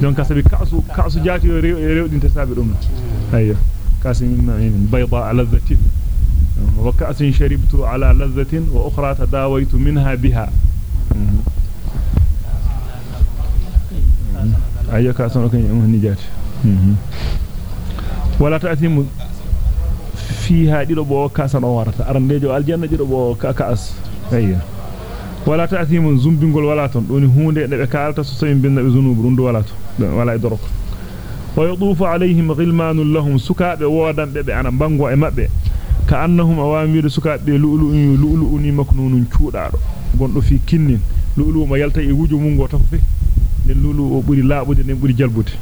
donc sabi ka'su ka'su jaati yo rewdinte sabi dum ayyo كاس من معين بيضاء لذة وكأس شربت على لذة وأخرى تداويت منها بها أي كاس وكان نجات ولا تأثم فيها ديرو بو كاس نورت أرنديجو الجنة ديرو بو كاس أي ولا تأثم زنبنغول ولا تون دوني هوندي دبه كالتا سو سين بن زنوب روندو ولا تون ولا يدرك ويطوف عليهم غلمان لهم سكاب ودان بebe ana bango e mabbe. Ka annahum awamiru sukaabe lu'lu'un lu'lu'uni maknunun cuudaado gondo fi kinnin. Lu'lu ma yalta e wuju mungo to fe. Den lu'lu o buri laabude den buri jalbude.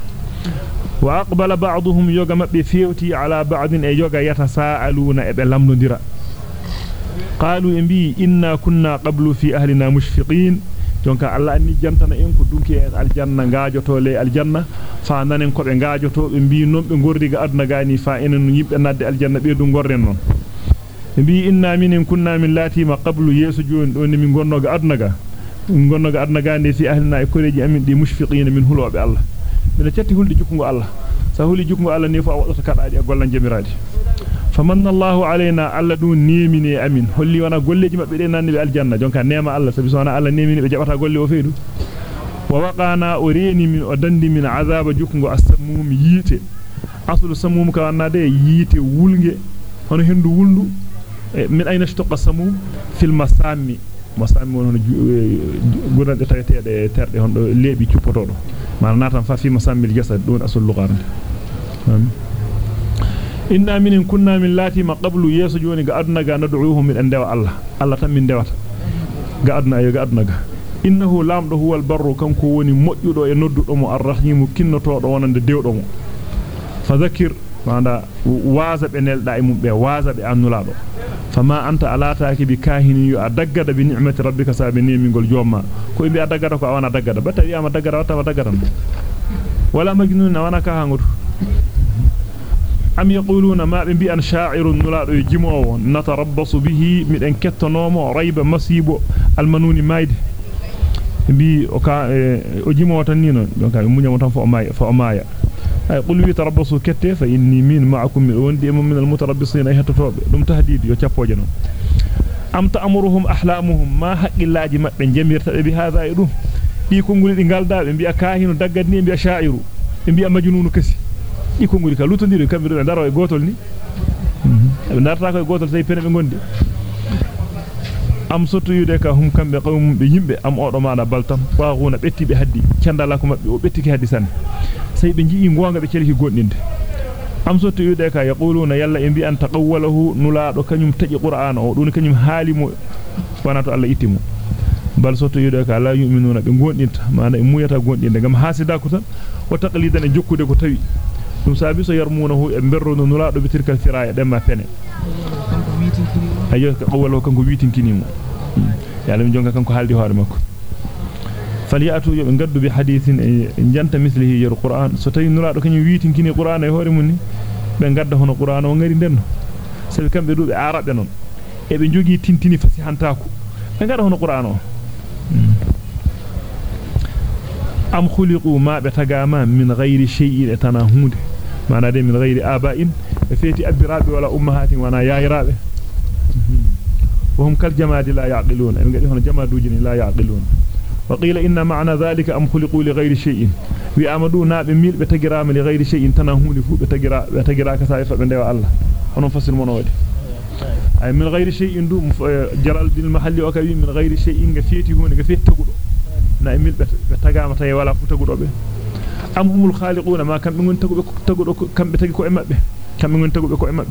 Yoga mabbe fewti ala ba'din e yoga yatasaaluna e be lamdondira qalu e bi inna kunna qablu fi ahlina mushfiqin jonka Allah anni jantana en ko dunki e aljanna ngaajoto le aljanna fa nanen ko be ngaajoto be bi non be gordi ga aduna gani fa enen yibbe nadde aljanna be du gorren non bi inna minin kunna min latima qablu yesu joni do ni min gonno ga aduna ga gonno ga aduna gande fi ahlina e koreji amin di mushfiqina min hulobe Allah mina cetti hulde jukungo Allah sa huli jukungo Allah ni fa wadata kadaadi e gollan jamiradi famanna Allahu alaina alla dun nemini amin holli wana golleji mabbe de nanni be aljanna jonka nema Allah sabi sona Allah nemini be jabata golle o feydu wa waqana urini min o dandi min azaba jukungo asamum yite aslu samum ka wanade yite wulnge hono hendu wulndu min ayna shtaqa samum fil masami masami won gurande tawetede terde hondo lebi cuppotodo inna minin kunna min lati ma qablu yeso joni ga aduna ga nad'uuhum min andawa Allah Allah tan min dewata ga aduna ayo ga aduna ga innahu lamdo huwal barru kanko woni mojjudo e noddudo mo arrahim kinnotodo wonande dewdo mo fadhakir manda waza be nelda e mum be waza be annulado fama anta alataaki bi kahini yu adaggada bi ni'mati rabbika sabi nemingol jomma ko bi adaggada ko awana daggada batta wi'ama daggada watta daggada wala majnun wana ka hangudu am yaquluna ma bi an sha'irun nulado jimowo natarabbasu bihi miden kettonomo rayba masibo almanuni mayde bi o ka o jimowo tan ni non donc munyamo tan fo maya fo maya ay qul wi tarabbasu kette fa inni min ma'akum wondi mum min almutarabbisin ay hatotobe dum tahdid yo cappoje non am ta'muruhum ahlamuhum ma haqqillaji mabbe jamirta be bi hada e dum di konguli di galda be bi'a kahinu daggadni bi'a sha'iru be bi'a majnunu kasi di konguli ka lutondiro kambe do am soto yude ka hum kambe qawmum be yimbe am odo maada baltam waaguna betti be haddi candala ko mabbe o bettiki haddi sanne sey be jii gonga be celki gondinde am soto yude ka yaquluna yalla e bi an taqawwalahu nulaado kanyum taji qur'an o dun kanyum halimo wanato Allah itimo bal soto yude ka la yu'minuna be gondinta maana e muyata gondinde gam hasida ko tan o taqlidan e jokkude ko tawi dum sabi so yarmunahu e berrono nulaado be tirkal firaya demma pene ayo ko wala kanko wiitinkinimo yalla jonga kanko haldi hoore makko falyatu yobe gaddu bi hadithin e janta mislihi yar qur'an so tawi nulaado kany wiitinkini qur'an e hoore mun ni be gadda hono qur'an o ngari denno sabi kambe dube arabe non e be jogi tintini fasihantako be gadda hono qur'an o am khuliqu ma be tagama min ghairi shay'in etana hunde mana de min ghairi aba'in e feti abirabe wala ummahatin wana yairabe وهم كالجماد لا يعقلون. يعني قال هنا جماد وجني لا يعقلون. وقيل إن معنى ذلك أم خلقوا لغير شيء. ويأمدونا بميل بتقرام لغير شيء. تناهون فوق بتقرام كسائفة من ديو الله. هنا نفصل منوالي أي من غير شيء دو آه، جرال دين المحلي وكبير من غير شيء غفيتي هون غفيت تقول نعمل بتقام تي ولا فتقول به. أم هم الخالقون؟ ما كان من تقول تقول كم بتقول كم من تقول كم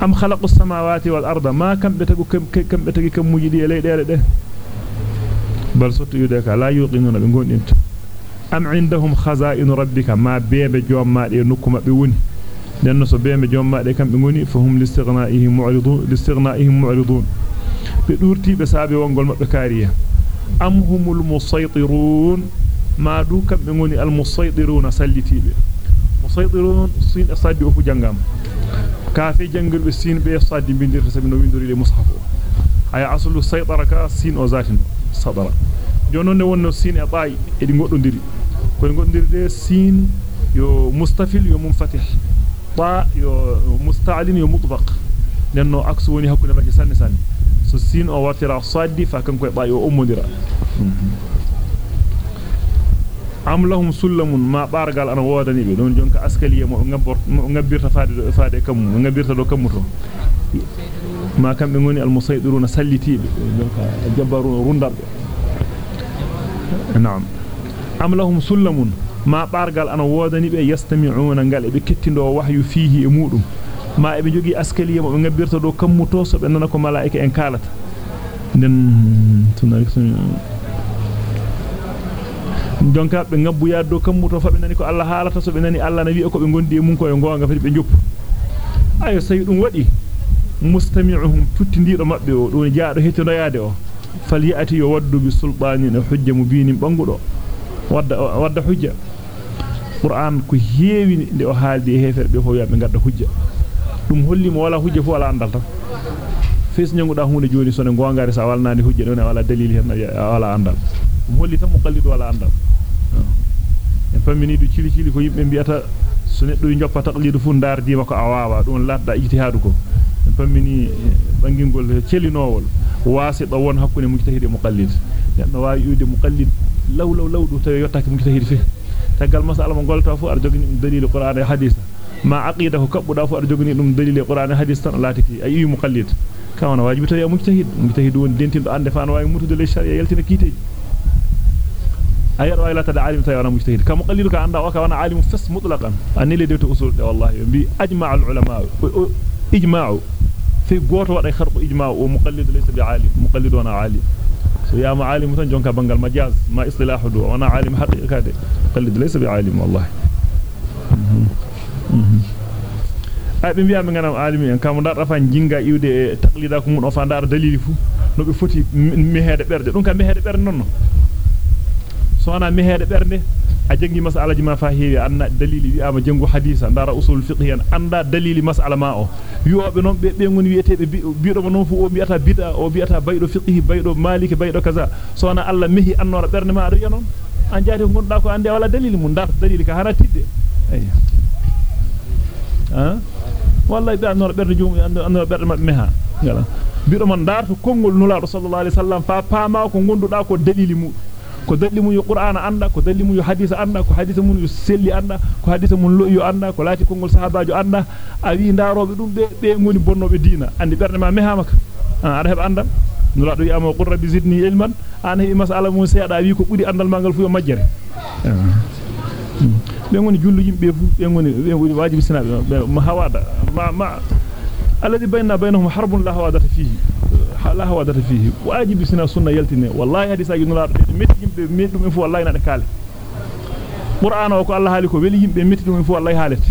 am khalaqus samawati wal arda ma kambe tagu kambe tagi kam mujidi e leydere de bal sotto yude ka la yuqinuna be gondinta am indahum khaza'in rabbika ma bebe jommaade nokuma be woni den so bebe jommaade kambe ngoni fahum listighna'ihim mu'ridun listighna'ihim mu'ridun be durti be saabe wongol mabbe kariya am humul musaytirun ma du kambe ngoni al musaytiruna sallitibe musaytirun sin asadi o fu jangam kaafe jangirbe sin be saddi bindirta sabi no windori le mushaf ay aslu saytaraka sin o zatino sadara jonon ne wonno sin e baay e di goddondiri ko gondirde sin yo mustafil yo munfatih ta yo musta'lin yo mutbaq nenno aksu woni hakkunde makki sanne sanne so sin o wartira saddi fa kanko e baay o ummodira am lahum sullamun ma bargal ana wodani be don jonka askaliye mo ngabbor ngabbirta faade faade kam ngabbirta do kamuto ma kambe ngoni al musaydiruna sallitibe jonka jabbaruna rundarbe na'am am lahum sullamun ma bargal ana wodani be yastami'una ngal be kettindo wahyu fihi e mudum ma e be jogi askaliye mo be ngabbirta do kammuto so be nana ko malaika en kalata den tunari jonka be ngabbu yaado kammuto fa be nani ko Allah halata so be nani Allah na wi ko be gondi e mun ko e gonga fa be joppu ayo sayi dum wadi mustami'uhum tuttindido mabbe o don jaado hetino yaade o falyati yo waddu bi sulbanin hujja mubinin bangudo wadda wadda hujja qur'an ko heewi nde o haaldi e heferbe fo yabe gadda hujja dum holli mo wala hujja fu wala andal tan fes nyanguda hunde joni sone gongare sa walnani hujja don wala dalil hen wala andal dum holli tan muqallidu wala andal en famini du cili cili ko yimbe biata so neddo joppa taqlidu fu ndardima ko awawa dum ladda ijtihadu ko en famini bangingol celinowol wasita won hakkunde mujtahid e muqallid neddo waawi yude muqallid law law law du tawi yottake mujtahid fi tagal masala mo golta fu ar jogini dalil qur'an e hadith ma aqida ko kabbuda fu ar jogini dum dalil qur'an e hadith tan latiki ayi muqallid kawana wajibi tawi mujtahid mujtahid won dentindo ande fa no waawi mutude le sharia yaltina kiteji ayar wayla tada alim tawi wana mujtahid kam muqallidu ka anda o ka wana alim fas mutlaqan anni le dewto usul de wallahi bi ajma' al ulama ijma'u fi goto wada kharbu ijma' o muqallid laysa bi alim muqallid wana alim so ya ma alim tan jonka bangal majaz ma istilahu do wana alim haqiqa de muqallid laysa bi alim wallahi ay be biya me alimi en kam dar fa jinga iwde taqlida ko mun o fa dar dalili fu no be foti mi heede berde dum kam mi heede berde nonno so wana mi heede berde a jangi mas'alaji ma fa heewi anna dalili wi ama jangu hadisa ndara usul fiqh en anda dalili mas'ala ma o yobe non be be ngoni wietebe biido mo non fu o biata bid'a o biata baydo fiqh baydo maliki baydo kaza so wana alla mehi annora berne ma riya non an jaati ko gonda ko ande wala dalili mun dar dalili ka hana tidde ayya ha wallahi be annora berne jum annora berne ma meha ngala biido ko dalli mun yo qur'ana anda ko dalli mun yo hadisa anda ko hadisa mun yo selli anda ko hadisa mun lo'yo anda ko laati kongol sahabaajo anda a wi ndarobe dum be be ngoni bonnobe diina andi berne ma mehamaka ada heb andal nulaado wi amo qurra bi zidni ilman an hebi mas'ala mun seeda wi ko budi andal mangal fu yo majjere be ngoni jullu yimbe fu be ngoni be ngoni wajibi sinabe ma hawada ma ma الذي بيننا بينهم حرب لا هو هوادة فيه. لا هو هوادة فيه. واجب سنة سنة يلتني. والله هذه ساجن لا متجم بمتلو من فو الله إن أكال قرآن وقال الله لك وليم بمتلو من فو الله حالت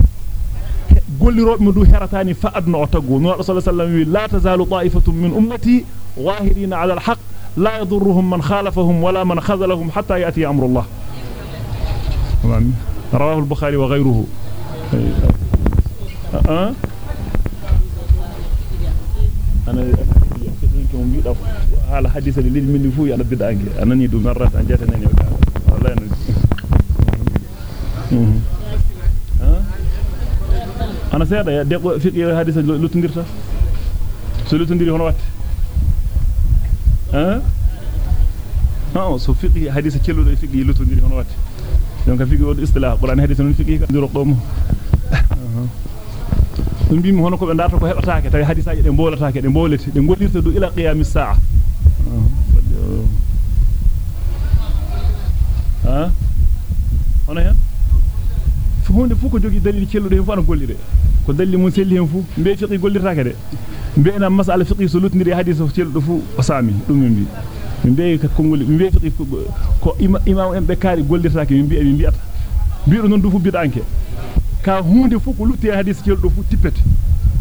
قل لي رب مدو هرتاني فأدنا أتقو نوع صلى الله عليه وسلم لا تزال طائفة من أمتي واهرين على الحق. لا يضرهم من خالفهم ولا من خذلهم حتى يأتي أمر الله. رواه البخاري وغيره. أه؟ أنا كم بيدا على حديث اللي من فوي على بدأ أنا نيدو مرات أن جاتني والله أنا أنا سيدا يا دقو في حديث لوتنديرتا سلوتنديري هنا وقت؟ ها؟ ها so fiqi hadisa celludo fiqi lutondiri hono watti donc fiqi won istilah qur'an hadisa non fiqi kan diro domo dum bimi hono ko be darta ko hebataake tawi hadisaaje de mbolataake de mbolete de gollirta du ila qiyamis sa'a ha hono hen fu hunde fu ko jogi dalil celludo hen fu ana gollire ko dalil mun selli hen fu be fiqi gollirtaake de be na masala fiqi so lutndiri hadisa celludo fu o sami dum min bi min be ka kongol min be fiqi ko imam en be kaari gollirtaake min bi min biata biido non du fu bidanke ka hunde fu ko lutti hadis celludo fu tippete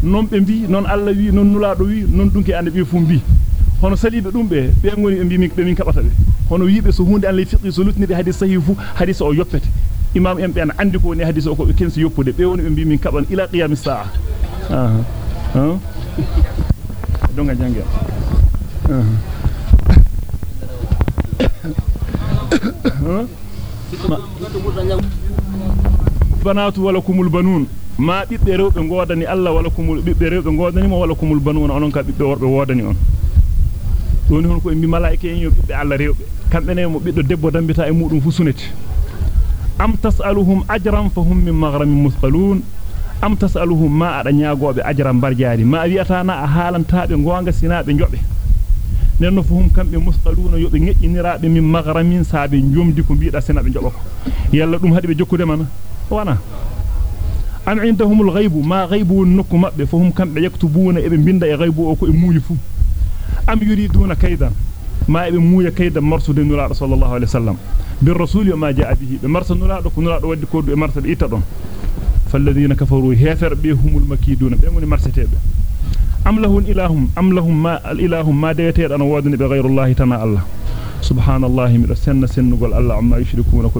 non be bi non Allah wi non nulaado wi non dunki ande be fu bi hono salibe dum be be ngoni be bi min be min kabata be hono wiibe so hunde Allah fiqi so lutnide hadis sahih fu hadis o yoppete imam en ben andi ko ni hadis o ko be kensi yoppude be woni be bi min kaban ila qiyamis saa ah ah donga jange banatu wala kumul banun ma bibbe rewbe godani alla wala kumul bibbe rewbe godani mo wala kumul banun onon ka bibbe worbe wodani on doni hon ko mbi malaika en yo bibbe alla rewbe kambe ne mo biddo debbo dambita e mudum fu suneti am tasaluhum ajran fahum min maghramin musqalun am tasaluhum ma ada nyaagobe ajran barjaari ma wi'ata na a haalantaabe gonga sinaabe njobe nenno fuhum kambe musqaluna yobe ngejjiniraabe min maghramin saabe njomdi ko biida sinaabe njoba ko yalla dum hadi be jokkude mana wana am indahumul ghaibu ma ghaibu nokku mabbe fahum kambe yaktubuna ebe binda e ghaibu o ko e muuyi fu am yuriduna kaydan ma ebe muuya kaydan marsude nura sallallahu alaihi wasallam bir rasuli ma jaa bihi be marsa nura do ko nura do waddi ko do e marsa be itta don فالذين كفروا هيفر بهم المكيدون بمن مرستيب أم لهم إلههم أم لهم ما الإله ما ديتير أنا وادن بغير الله تنا الله سبحان الله من سن سن قول الله عما يشركون كو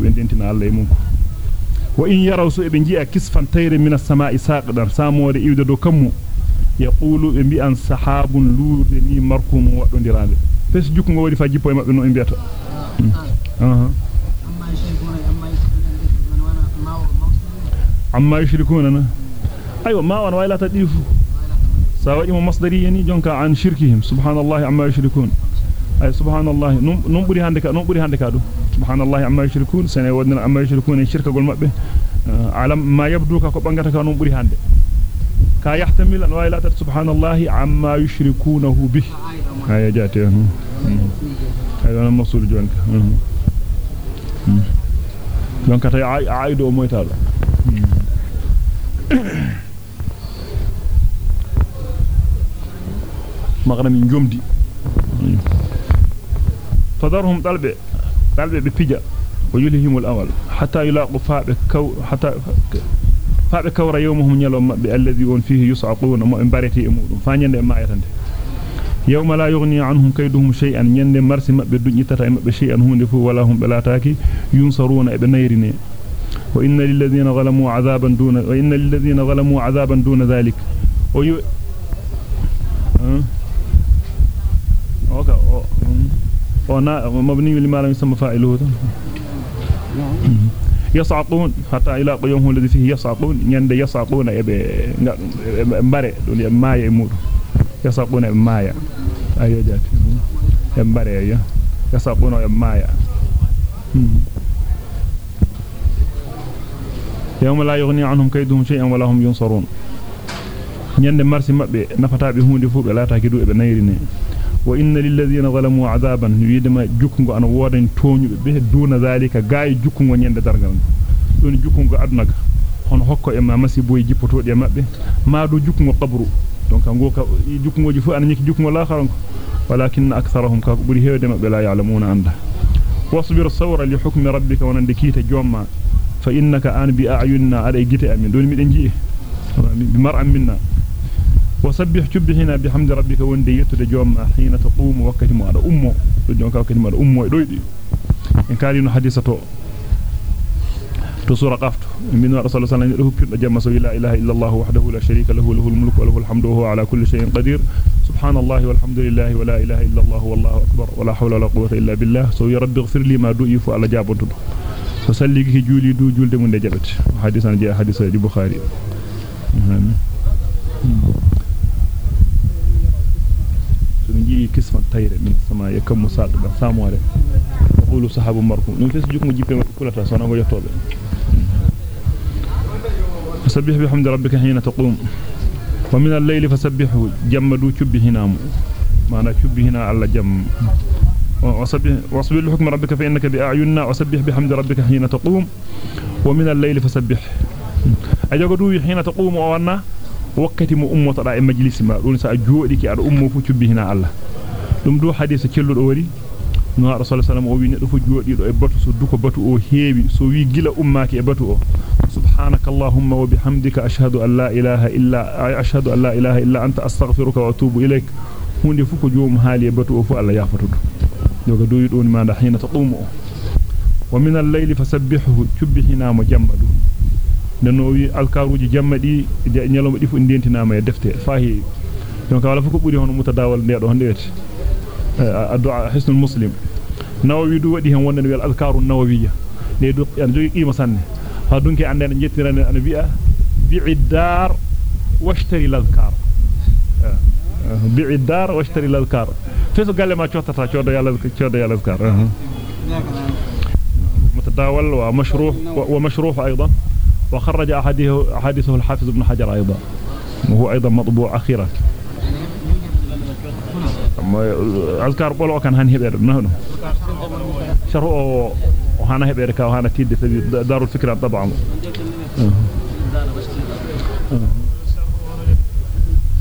وإن يروا سوء بنجيء كسفن تير من السماء ساقدا سامور إيودا دوكمو يقولوا إن بيئن سحاب لورني مركوم وقلون ديران فس جوكم غوري فاجيب ويما بنو إنبياتو أما يشركون أنا. أيوة ما وأنا وإلا تديفو سواء مصدري يعني جنك عن شركهم. سبحان الله أما يشركون. Ka num buri hande ka do subhanallahi amma yushrikun sene wadna amma yushrikun shirka gol mabbe alam ma yabdu ka ko bangata ka num buri hande ka yahtamil an waylata subhanallahi amma yushrikunahu bih ay jate ay wana masul jonka jonka tay aido moytalo مغرم جمدي فذرهم طلبة طلبة بفجا ويلهم الأول. حتى يلاقوا فاب كو حتى فاب كور يومهم نيلوم مبه الذي يون فيه يصعقون ما امبارتي امودum fañande ma yatande يوم لا يغني عنهم كيدهم شيئا marsi mabbe duñitata e mabbe shay'an hunde fu wala hum belataaki yunsaruna e be nayrine وإن للذين ظلموا عذابا دون وإن للذين ظلموا عذابا دون ذلك. وي أه؟ اوكا ونا مبني لما لم يسمى فاعله. يصعقون حتى إلى يوم الذي فيه يصعقون. يند يصعقون ابي مباري دون مايا مود يصعقون مايا ايو جاتي مباري يا. يصعقون مايا يوم لا يغني عنهم كيدهم شيئا ولا هم ينصرون. nyande marsi mabbe nafataabe hunde fu be laataaki du e be nayrine an wodan toñube be duna zalika gaay jukkungo nyande dargal don jukkungo adunaka hono hokko e ma masibo e jippotode mabbe ma do jukkungo qabru donc ngoka jukkungoji fu an nyiki jukkungo la kharanko walakin aktharuhum ka buri hewde mabbe la ya'lamuna anda wasbir sawra li hukmi rabbika wa nandikita jomma fa innaka an bi a'yunna ada gite amin don mi den ji'e بمرء منا وسبح تبهنا بحمد ربك ونديت لجوم حين تقوم وقت ما أمه. لجوم كوكت ما أمه يدويدي إن كان ينو حديثة تصور قفت. من رسول الله صلى الله عليه وسلم جمس لا إله إلا الله وحده لا شريك له له الملك وله الحمد وهو على كل شيء قدير. سبحان الله والحمد لله ولا إله إلا الله والله أكبر ولا حول ولا قوة إلا بالله. سوي رب اغفر لي ما دؤيف على جابته فسلقه جولي دو جولد من دجلت حديث عن جاء حديث البخاري. Mm-hmm. Mm -hmm. نجي فسبح بحمد ربك حين تقوم. ومن الليل فسبحه جمدوا شبه هنا ما أنا هنا على جم. وصبح لحكم ربك فإنك بأعيننا. وسبح بحمد ربك حين تقوم. ومن الليل فسبح. أجاقدوا حين تقوم وأنه وأنا وقت مو أمو ترى مجلس ما دون سأجودك على أمو فشبهنا الله dum do hadith cello do wari no rasul sallallahu alaihi wasallam o wi neddo fu jodi do e batu so duko batu o heewi so wi gila ummaki e batu o subhanaka allahumma wa bihamdika ashhadu an la ilaha illa ashhadu an la ilaha illa anta astaghfiruka wa atubu ilaik hunde fu ko joom haali e batu o fu alla yafatudo yoga doyi don ma da hina wa nano wi alkaruji jammadi nyaloma difu dentinama e defte fahi donc wala fu ko buri hono mutadawal ndedo honde wete addu'a hisnul muslim nawawi du wadi hen wonnen wel alkaru nawawiyya ne du en jogi qima sanne ha dunki ande en jettirane ana bi'a bi'idar washtari lalkar bi'idar washtari lalkar feso galle ma ciotata ciodo yalla ciodo yalla alkar متداول ومشروح ومشروح أيضا وخرج أحاديه أحاديثه الحافظ ابن حجر أيضا. وهو أيضا مطبوع أخيرا. أذكر بولو كان هاني هبير. منه شرهو وهانا هبيرك وهانا تيد في دار الفكرة طبعا نعم.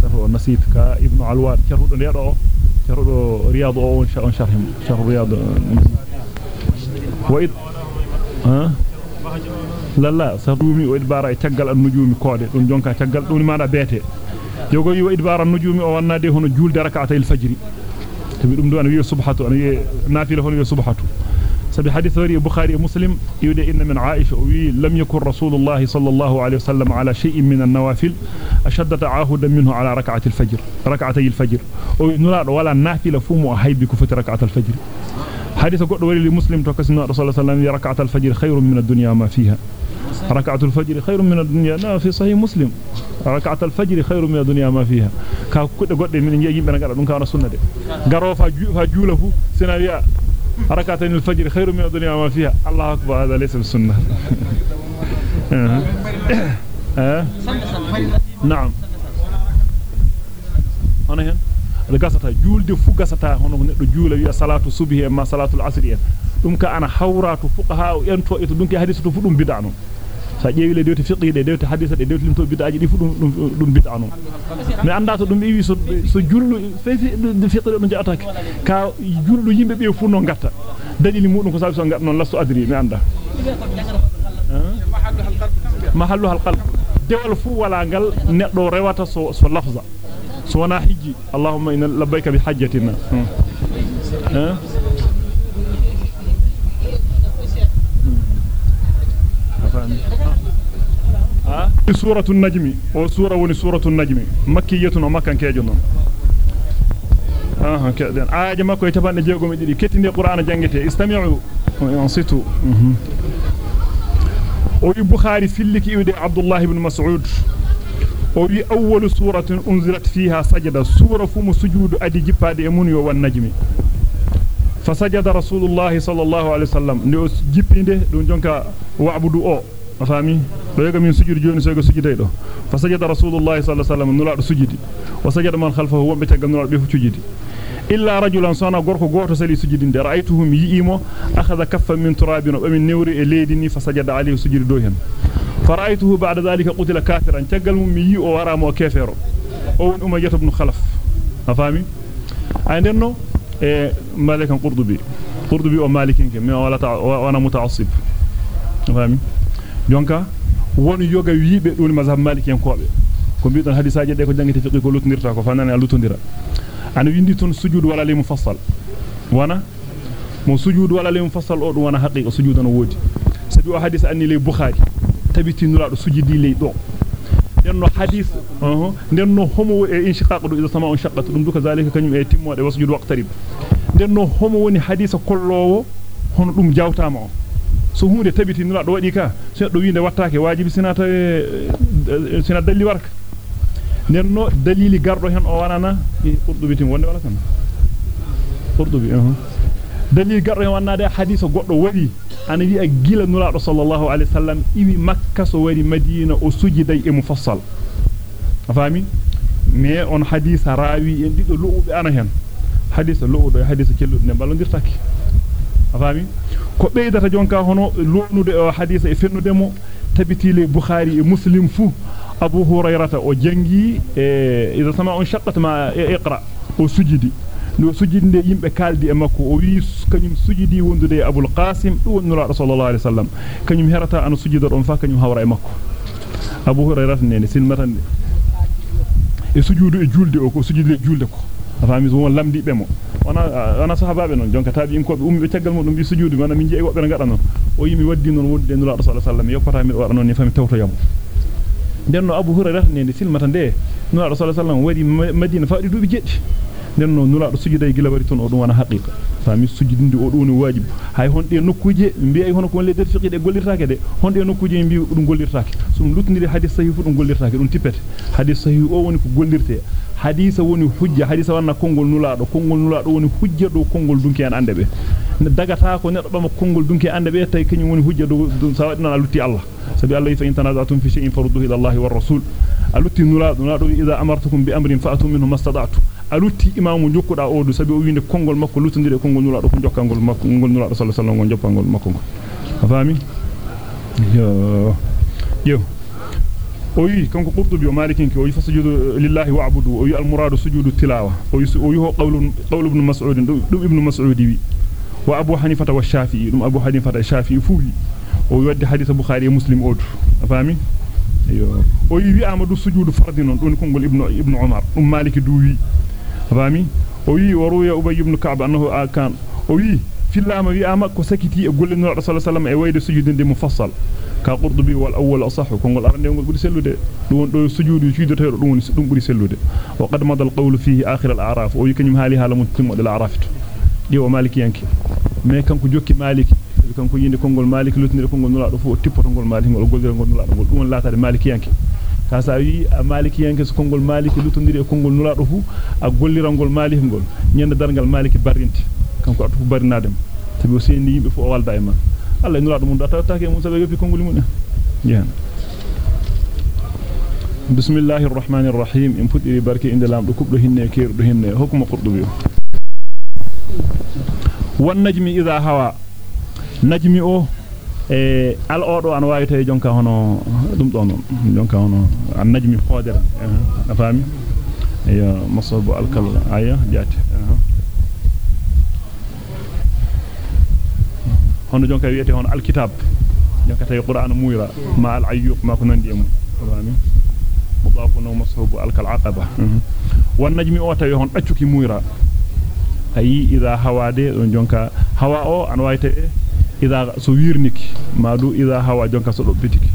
شرهو نسيتك ابن علوان. شرهو نيرو. شرهو رياض وان شاء الله شرهم شرهو رياض وإذ ها؟ La la sadumi o idbara e taggal an nujumi koode don jonka taggal dum maada beete yogo yi wa idbara nujumi o wannade hono julde rak'atay al-fajr tabi dum do an wi subhatu an wi nafila hono wi subhatu sabi hadith wari bukhari muslim yude inna min aisha wi lam yakun rasulullah sallallahu alayhi wasallam ala shay'in min an-nawafil ashadda ta'ahudan minhu ala rak'ati al-fajr rak'atay al-fajr o nulado wala nafila fumu haybi ku fati rak'at al-fajr hadith goddo wari li muslim to kasino rasulullah sallallahu alayhi wasallam rak'at al-fajr khayrun min ad-dunya ma fiha ركعة الفجر خير من الدنيا. لا في صحيح مسلم. ركعة الفجر خير من الدنيا ما فيها. كود قد من يجيب بنا قرأ نكار السنة دي. قرأ فجوله سيناريا ركعة الفجر خير من الدنيا ما فيها. الله أكبر. هذا ليس بالسنة أه؟ أه؟ نعم. هنا هنا. لقصتها جول دي فوق قصتها. هنا هنا جول ويا صلاة الصبح ما صلاة العصر يا دمك أنا حورات فوقها وينتو إتو. دمك هذه ستفودم بدعنو sa ƴeewi le dewte fiqhi de dewte hadisa de dewte limto bid'aaji di fu dum dum bid'a non mi anda to dum iwi so so jullu fefi fiqhi do jaatake ka jullu yimbe be fu no gatta dalili mudum ko sabi so gatta non lastu adri mi anda mahallu hal qalb dewal fu wala gal neddo rewata so so lafza so wana hijji allahumma inna labbayka bi hajjatina ha سورة النجم وسورة وني سورة النجم مكية ومكان كيجون آه كدن aaje makko e tabande jeegom e didi kettinde qur'ana jangete istami'u ansitu o wi bukhari filliki iwde abdullah ibn mas'ud o wi awwal suratin unzilat fiha sajada sura fu sujudu adi jippade e mun yo wan najmi fasajada rasulullah sallallahu alaihi wasallam ne jippinde afami do yoga min sujudu joni so yoga sujudai do fasajada rasulullah sallallahu alaihi wasallam nula do sujudi wa sajada man khalfahu wambe tagal nula be fu sujudi illa rajulan sana gorko goto sali sujudinde ra'aytuhum yi'imo akhadha kaffan min turabin wa min nawri e leedini fasajada alayhi sujudu do hen fara'aytuhu ba'da dhalika qutila kafiran tagal mum mi o wara mo kefero o won umayyah ibn khalaf afami ay denno e malikan qurdubi qurdubi o malikin ke mi wala ta wana mutaassib afami jonka won yoga wiibe dun mazhab malikiyen kobe ko biidon hadisaaje de ko jangete fiqi ko lutondirta ko fanane a lutondira ana windi ton sujudu wala li mufassal wana mo sujudu wala li mufassal o dum wana haqiqa sujudu no wodi sabi o hadis anni le bukhari tabiti nula do sujudi le do denno hadis uh denno homo e inshiqaq do iza sama on shaqqat dum duka zalika kanyum e timmode wasjudu waqtarib denno homo woni hadisa kollowo hono dum jawtama o so hunde tabiti nula do wadi ka so do winde wattaake wajibi sinata sina dalli warka nenno dalili gardo hen o wanana qurdubi tim wonde wala kan qurdubi uh dalili gardo hen wannade hadisa goddo wadi ana wi a gila nulaado sallallahu alaihi wasallam iwi makka so wari madina o sujiday e mufassal afami me on hadisa rawi en dido luube ana hen hadisa luudo hadisa kelludo ne ballondirtaki afami ko beydata jonka hono luunude o hadisa e fennude mo tabitile bukhari e muslim fu abu hurairata o jangi e idha sama on shaqqat ma iqra o sujidi no sujinde yimbe kaldi e makko o wi kanyum sujidi wondude abul qasim do wonnura sallallahu alaihi wasallam kanyum herata an sujida don fa kanyum hawra e makko abu hurairah nene silmatande e sujudu e julde o ko sujudu e julde ko afami won lamdi be mo wana wana sahababe non jonka tabi in ko be ummi be tagal mo dum bi sujudu wana min jeey wobbe ngada non o yimi waddi non wonde nura sallallahu alaihi wasallam yoppata mi non ni fami tawto yam denno abu hurairah nene silmata de nura sallallahu alaihi wasallam wadi madina faadi dubi jeddi nenno nulado sujuday gila wari ton o dum wana haqiqa fami sujudinde o dum wajib hay honde nokkuje mbi ay hono ko le der fiqide gollirtaake de honde nokkuje mbi dum gollirtaake sum lutniri hadith sahih fu dum gollirtaake dum tippete hadith sahih o woni ko gollirte hadisa woni hujja hadisa wanna kongol nulado kongol nulado woni hujja do kongol dunki an ande be dagata ko neddo bama kongol dunki ande be tay kanyum woni hujja do sa wadina alutti Allah sabi Allah fa in tanazatum fi shay'in farudduhu ila Allah war rasul alutti nulado nulado idha amartukum bi amrin fa'atu minhu mastada'tu alutti imamu jokkuda o do sabi o winde kongol makko lutondire kongol nulado ko jokkangol makko ngol nulado sallallahu alaihi wasallam joppangol makko fami yo yo oyi kanko qurtubi o malikinki oyi fasujudu lillahi wa'budu oyi almuradu sujudu tilawa oyi oyi ho qawlu qawlu ibn mas'ud dum ibn mas'ud wi wa abu hanifata wa shafi'i dum abu hanifata shafi'i fu wi o wadde hadith bukhari e muslim odu fami yo oyi wi amadu sujudu fardi non don kongol ibn ibn umar dum maliki du wi fami oyi waruya ubay ibn ka'b annahu akan oyi fillama wi ama ko sakiti e golle no rasul sallallahu e wayde sujudinde mufassal ka qurdubi wal awwal asah kongol arande ngol buri sellude dum do sujudu sujudoto dum woni dum buri sellude wa qad madal qawlu fihi akhir al a'raf o yikanyum hali hala mun timmo al a'raf to di o maliki yanki me kanko jokki maliki kanko yinde kongol maliki lutnire kongol nula do fu tippoto ngol maliki ngol goldira ngol nula ngol yanki ka sa wi a maliki yanke so kongol maliki lutondiri e kongol nula do fu a gollira ngol maliki ngol nyande dargal maliki barrinti kanko atu fu barinadem tabi o sendi yimbe fu o walda e man Allah nula do mun da tawtaake mun sabe yopi kongol mun jan bismillahir rahmanir rahim in fudiri barke inde lamdo kubdo hinne keerdo hinne hokuma qurdubi wan najmi idha hawa najmi o e al odo an wawi tay jonka hono dum don non jonka hono an najmi hodere a fami ya masabu al kal aya jati hono jonka wiete hono al kitab jonka tay qur'an muira ma al ayyuq ma ko nandi em fami mudafun wa masabu al kal aqaba wan najmi o tay hon accuki muira ayi idha hawade don jonka hawa o an wawi tay idha so wirniki madu idha hawa jonka so dobbitiki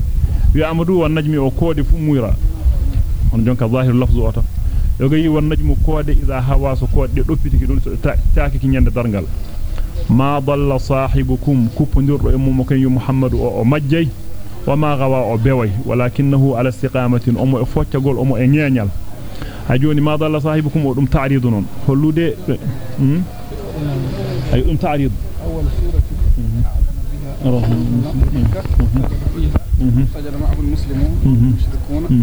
wi amadu wan najmi o koode fu muira on jonka zahir lafzu ota yoga yi wan najmu koode idha hawa so koode dobbitiki don so taaki ki nyande dargal ما ضل صاحبكم كوبندر ام يا محمد أمجي وما غوا بيوي ولكنه على استقامة أم أفوت قول أم أنيانيال. أجوني ما ضل صاحبكم أم تعريضون هلو أي أم تعريض. أول سورة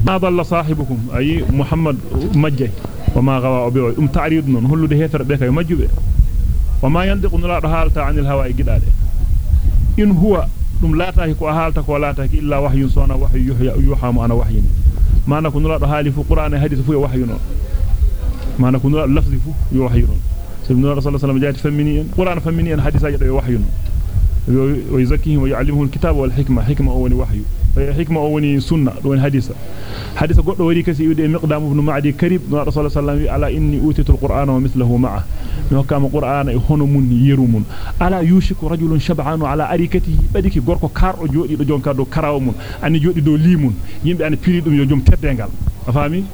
ما ضل صاحبكم. أي محمد مجي. وما غوا بيوي أم تعريضون هلو دي هيتر بيكا يمجي وما ينطق نلا حالتا عن الهواء قداد إن هو دم لا تاهي كو حالتا كو لا تاهي إلا وحي صونا وحي يوحى أنا وحي. ما نكون نلا حالي في قرآن حديث فيه وحي. ما نكون نلا لفظ فيه يوحي. سيدنا الله صلى الله عليه وسلم جاءت فمنيا قرآن فمنيا حديث جاءت وحي. ويزكيهم ويعلمهم الكتاب والحكمة. حكمة أول وحي. Hadisa hadisa goddo wari kasi yude miqdam ibn ma'di karib no rasul sallallahu ala inni utitu alqur'ana wa mithluhu ma'a mi hokkama qur'ana e hono mun yeru mun ala yushiku rajulun shab'anu ala arikatihi badiki gorko kardo jodi do jonka do karawo mun ani jodi do limun yimbe ani piri dum yo jom teddengal afami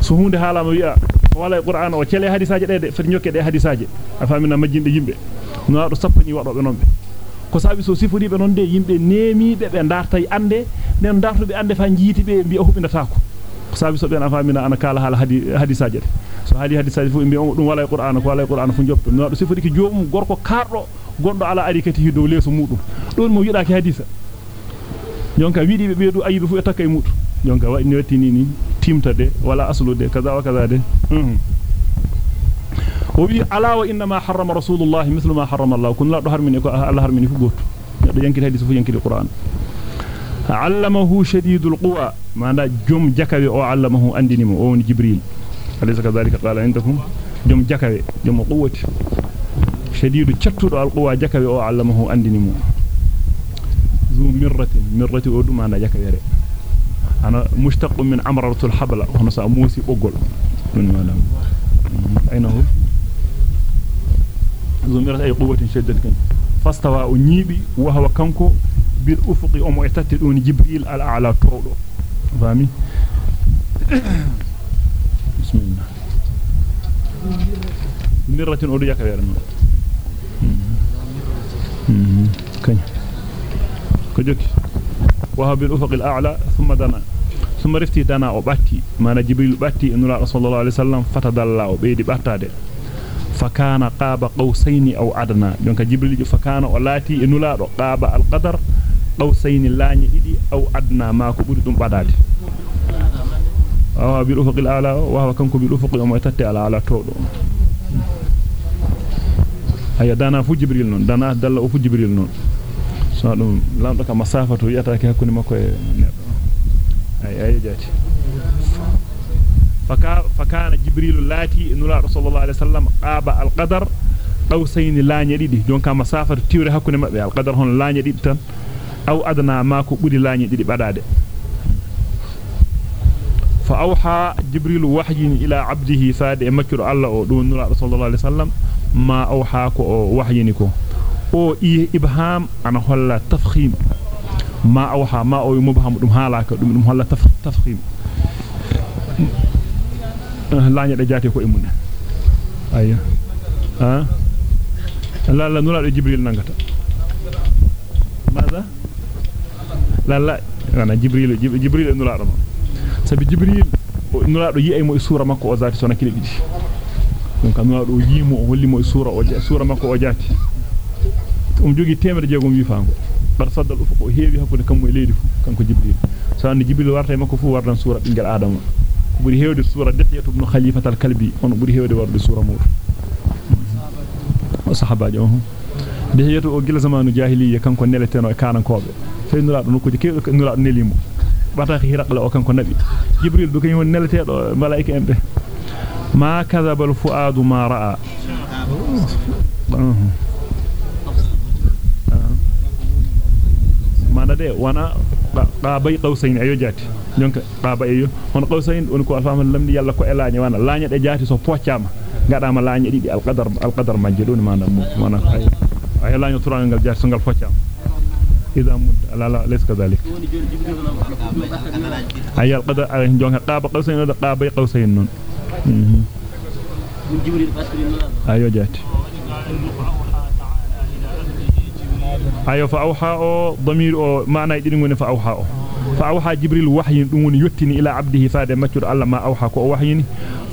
so hunde halama wi'a wala qur'ana o cele hadisaaje de fati nyokke de hadisaaje afami na majjinde yimbe no do sappani non be ko sabi so sifuri be non de yimbe neemibe be dartay ande nen dartube ande fa jiiti be mbi o hubinataako ko sabi so ben afamina ana kala hal hadisaaje de so hadi hadisaaje fu mbi on dum wala qur'ana ko wala qur'ana fu joppe no do sifuri ki joomum gorko kardo gondo ala arikati hido leso mudum don mo yidaki hadisa jonka wiidi be beedu ayibe fu e takay mudum jonka wa ni wettini ni timtade wala aslude kaza wa kaza de وبي ألا وإنما حرم رسول الله مثل ما حرم الله. كن لا دو حرمني كو الله حرمني فو غوت دو ينكي حديث فو القرآن. علمه شديد القوى. ما دا جوم جكاوي أو علمه اندينيمو أو جبريل. أليس كذلك؟ قال عندكم جوم جكاوي جوم قوة. شديد تشتو القوى جكاوي أو علمه اندينيمو ذو مرة مرة أو ما دا جكاوي أنا مشتق من امرة الحبل هنا سأموسي بوغول من مالام أين هو؟ زمرت أي قوة شدت كن فاستوى ونيبي وهو كنكو بالأفق أم يتتدون جبريل الأعلى طولو فاهمي بسم الله. مرة أولي يكا يرمو كن كجوكي وهو بالأفق الأعلى ثم دنا. ثم رفتي دنا وباتي ما جبريل باتي إن رسول الله عليه وسلم فتدلى وبيدي باتادة. Fakana qaba qawsayn aw adna donc jibril fakana o lati e nulaado qaba al qadar qawsayn laani didi aw adna ma ko buri dum badade awa bil ufuq al ala wa huwa kanku bil ufuq o tatti ala ala todo aya dana fu jibril non dana dalla o fu jibril فكان جبريل لاتي نلا رسول الله عليه وسلم قاب القدر قوسين لاني ديدي دونك مسافه تيوري حكوني مبه القدر هون لاني ديدي تان أو ادنا ماكو بودي لاني ديدي بداده فأوحى جبريل وحي إلى عبده فاد مكر الله أو دون نلا رسول الله عليه وسلم. ما أوحى كو وحي نيكو أو اي إبهام أنا هولا تفخيم. ما أوحى ما أو مبهم halaka dum dum holla tafkhim laanya de jaati ko e mun ayya ha? La la nula do jibril nangata maza la la wana jibril jibril nula do sabi jibril nula do yi ay mo sura makko o zaati sona kile bidi donc nula do yimo o holli mo sura o sura makko o jaati um jogi temere jeegom wi fango bar saddal ufuko heewi hakkunde kam mo leedi fu kanko jibril. So andi jibril warta makko fu wardan sura bingel adama buri hewde sura dihiyatu ibn khalifat al-kalbi on buri hewde warde sura mur o sahabaaji on dihiyatu o gila zamanu jahiliya kanko neleteno e kanankobe feynura do nokkuji kewdo nura do nelimo bata hiraqla o kanko nabi jibril do kany won neletedo malaika en be ma kadhaba al-fuadu ma ra'a mana de wana qaabay qawsayn ayo jati donc qaaba ayo on qawsayn on ko alfaama lamdi yalla ko elaanya wana laanya de jati so poccama gadama laanya didi alqadar alqadar majje don manda mo wana ay laanya turangal jati so ngal poccama idha mud la la les kadhalik ay alqadar ay jonga qaaba qawsayn do qaabay qawsayn non ayo jati ayo fa awha o damir o maana idin ngoni fa awha o fa awha jibril wahyin dum woni yottini ila abdihi faade maccur alla ma awha ko wahyini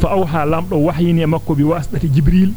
fa awha lamdo wahyini makko bi wasdati jibril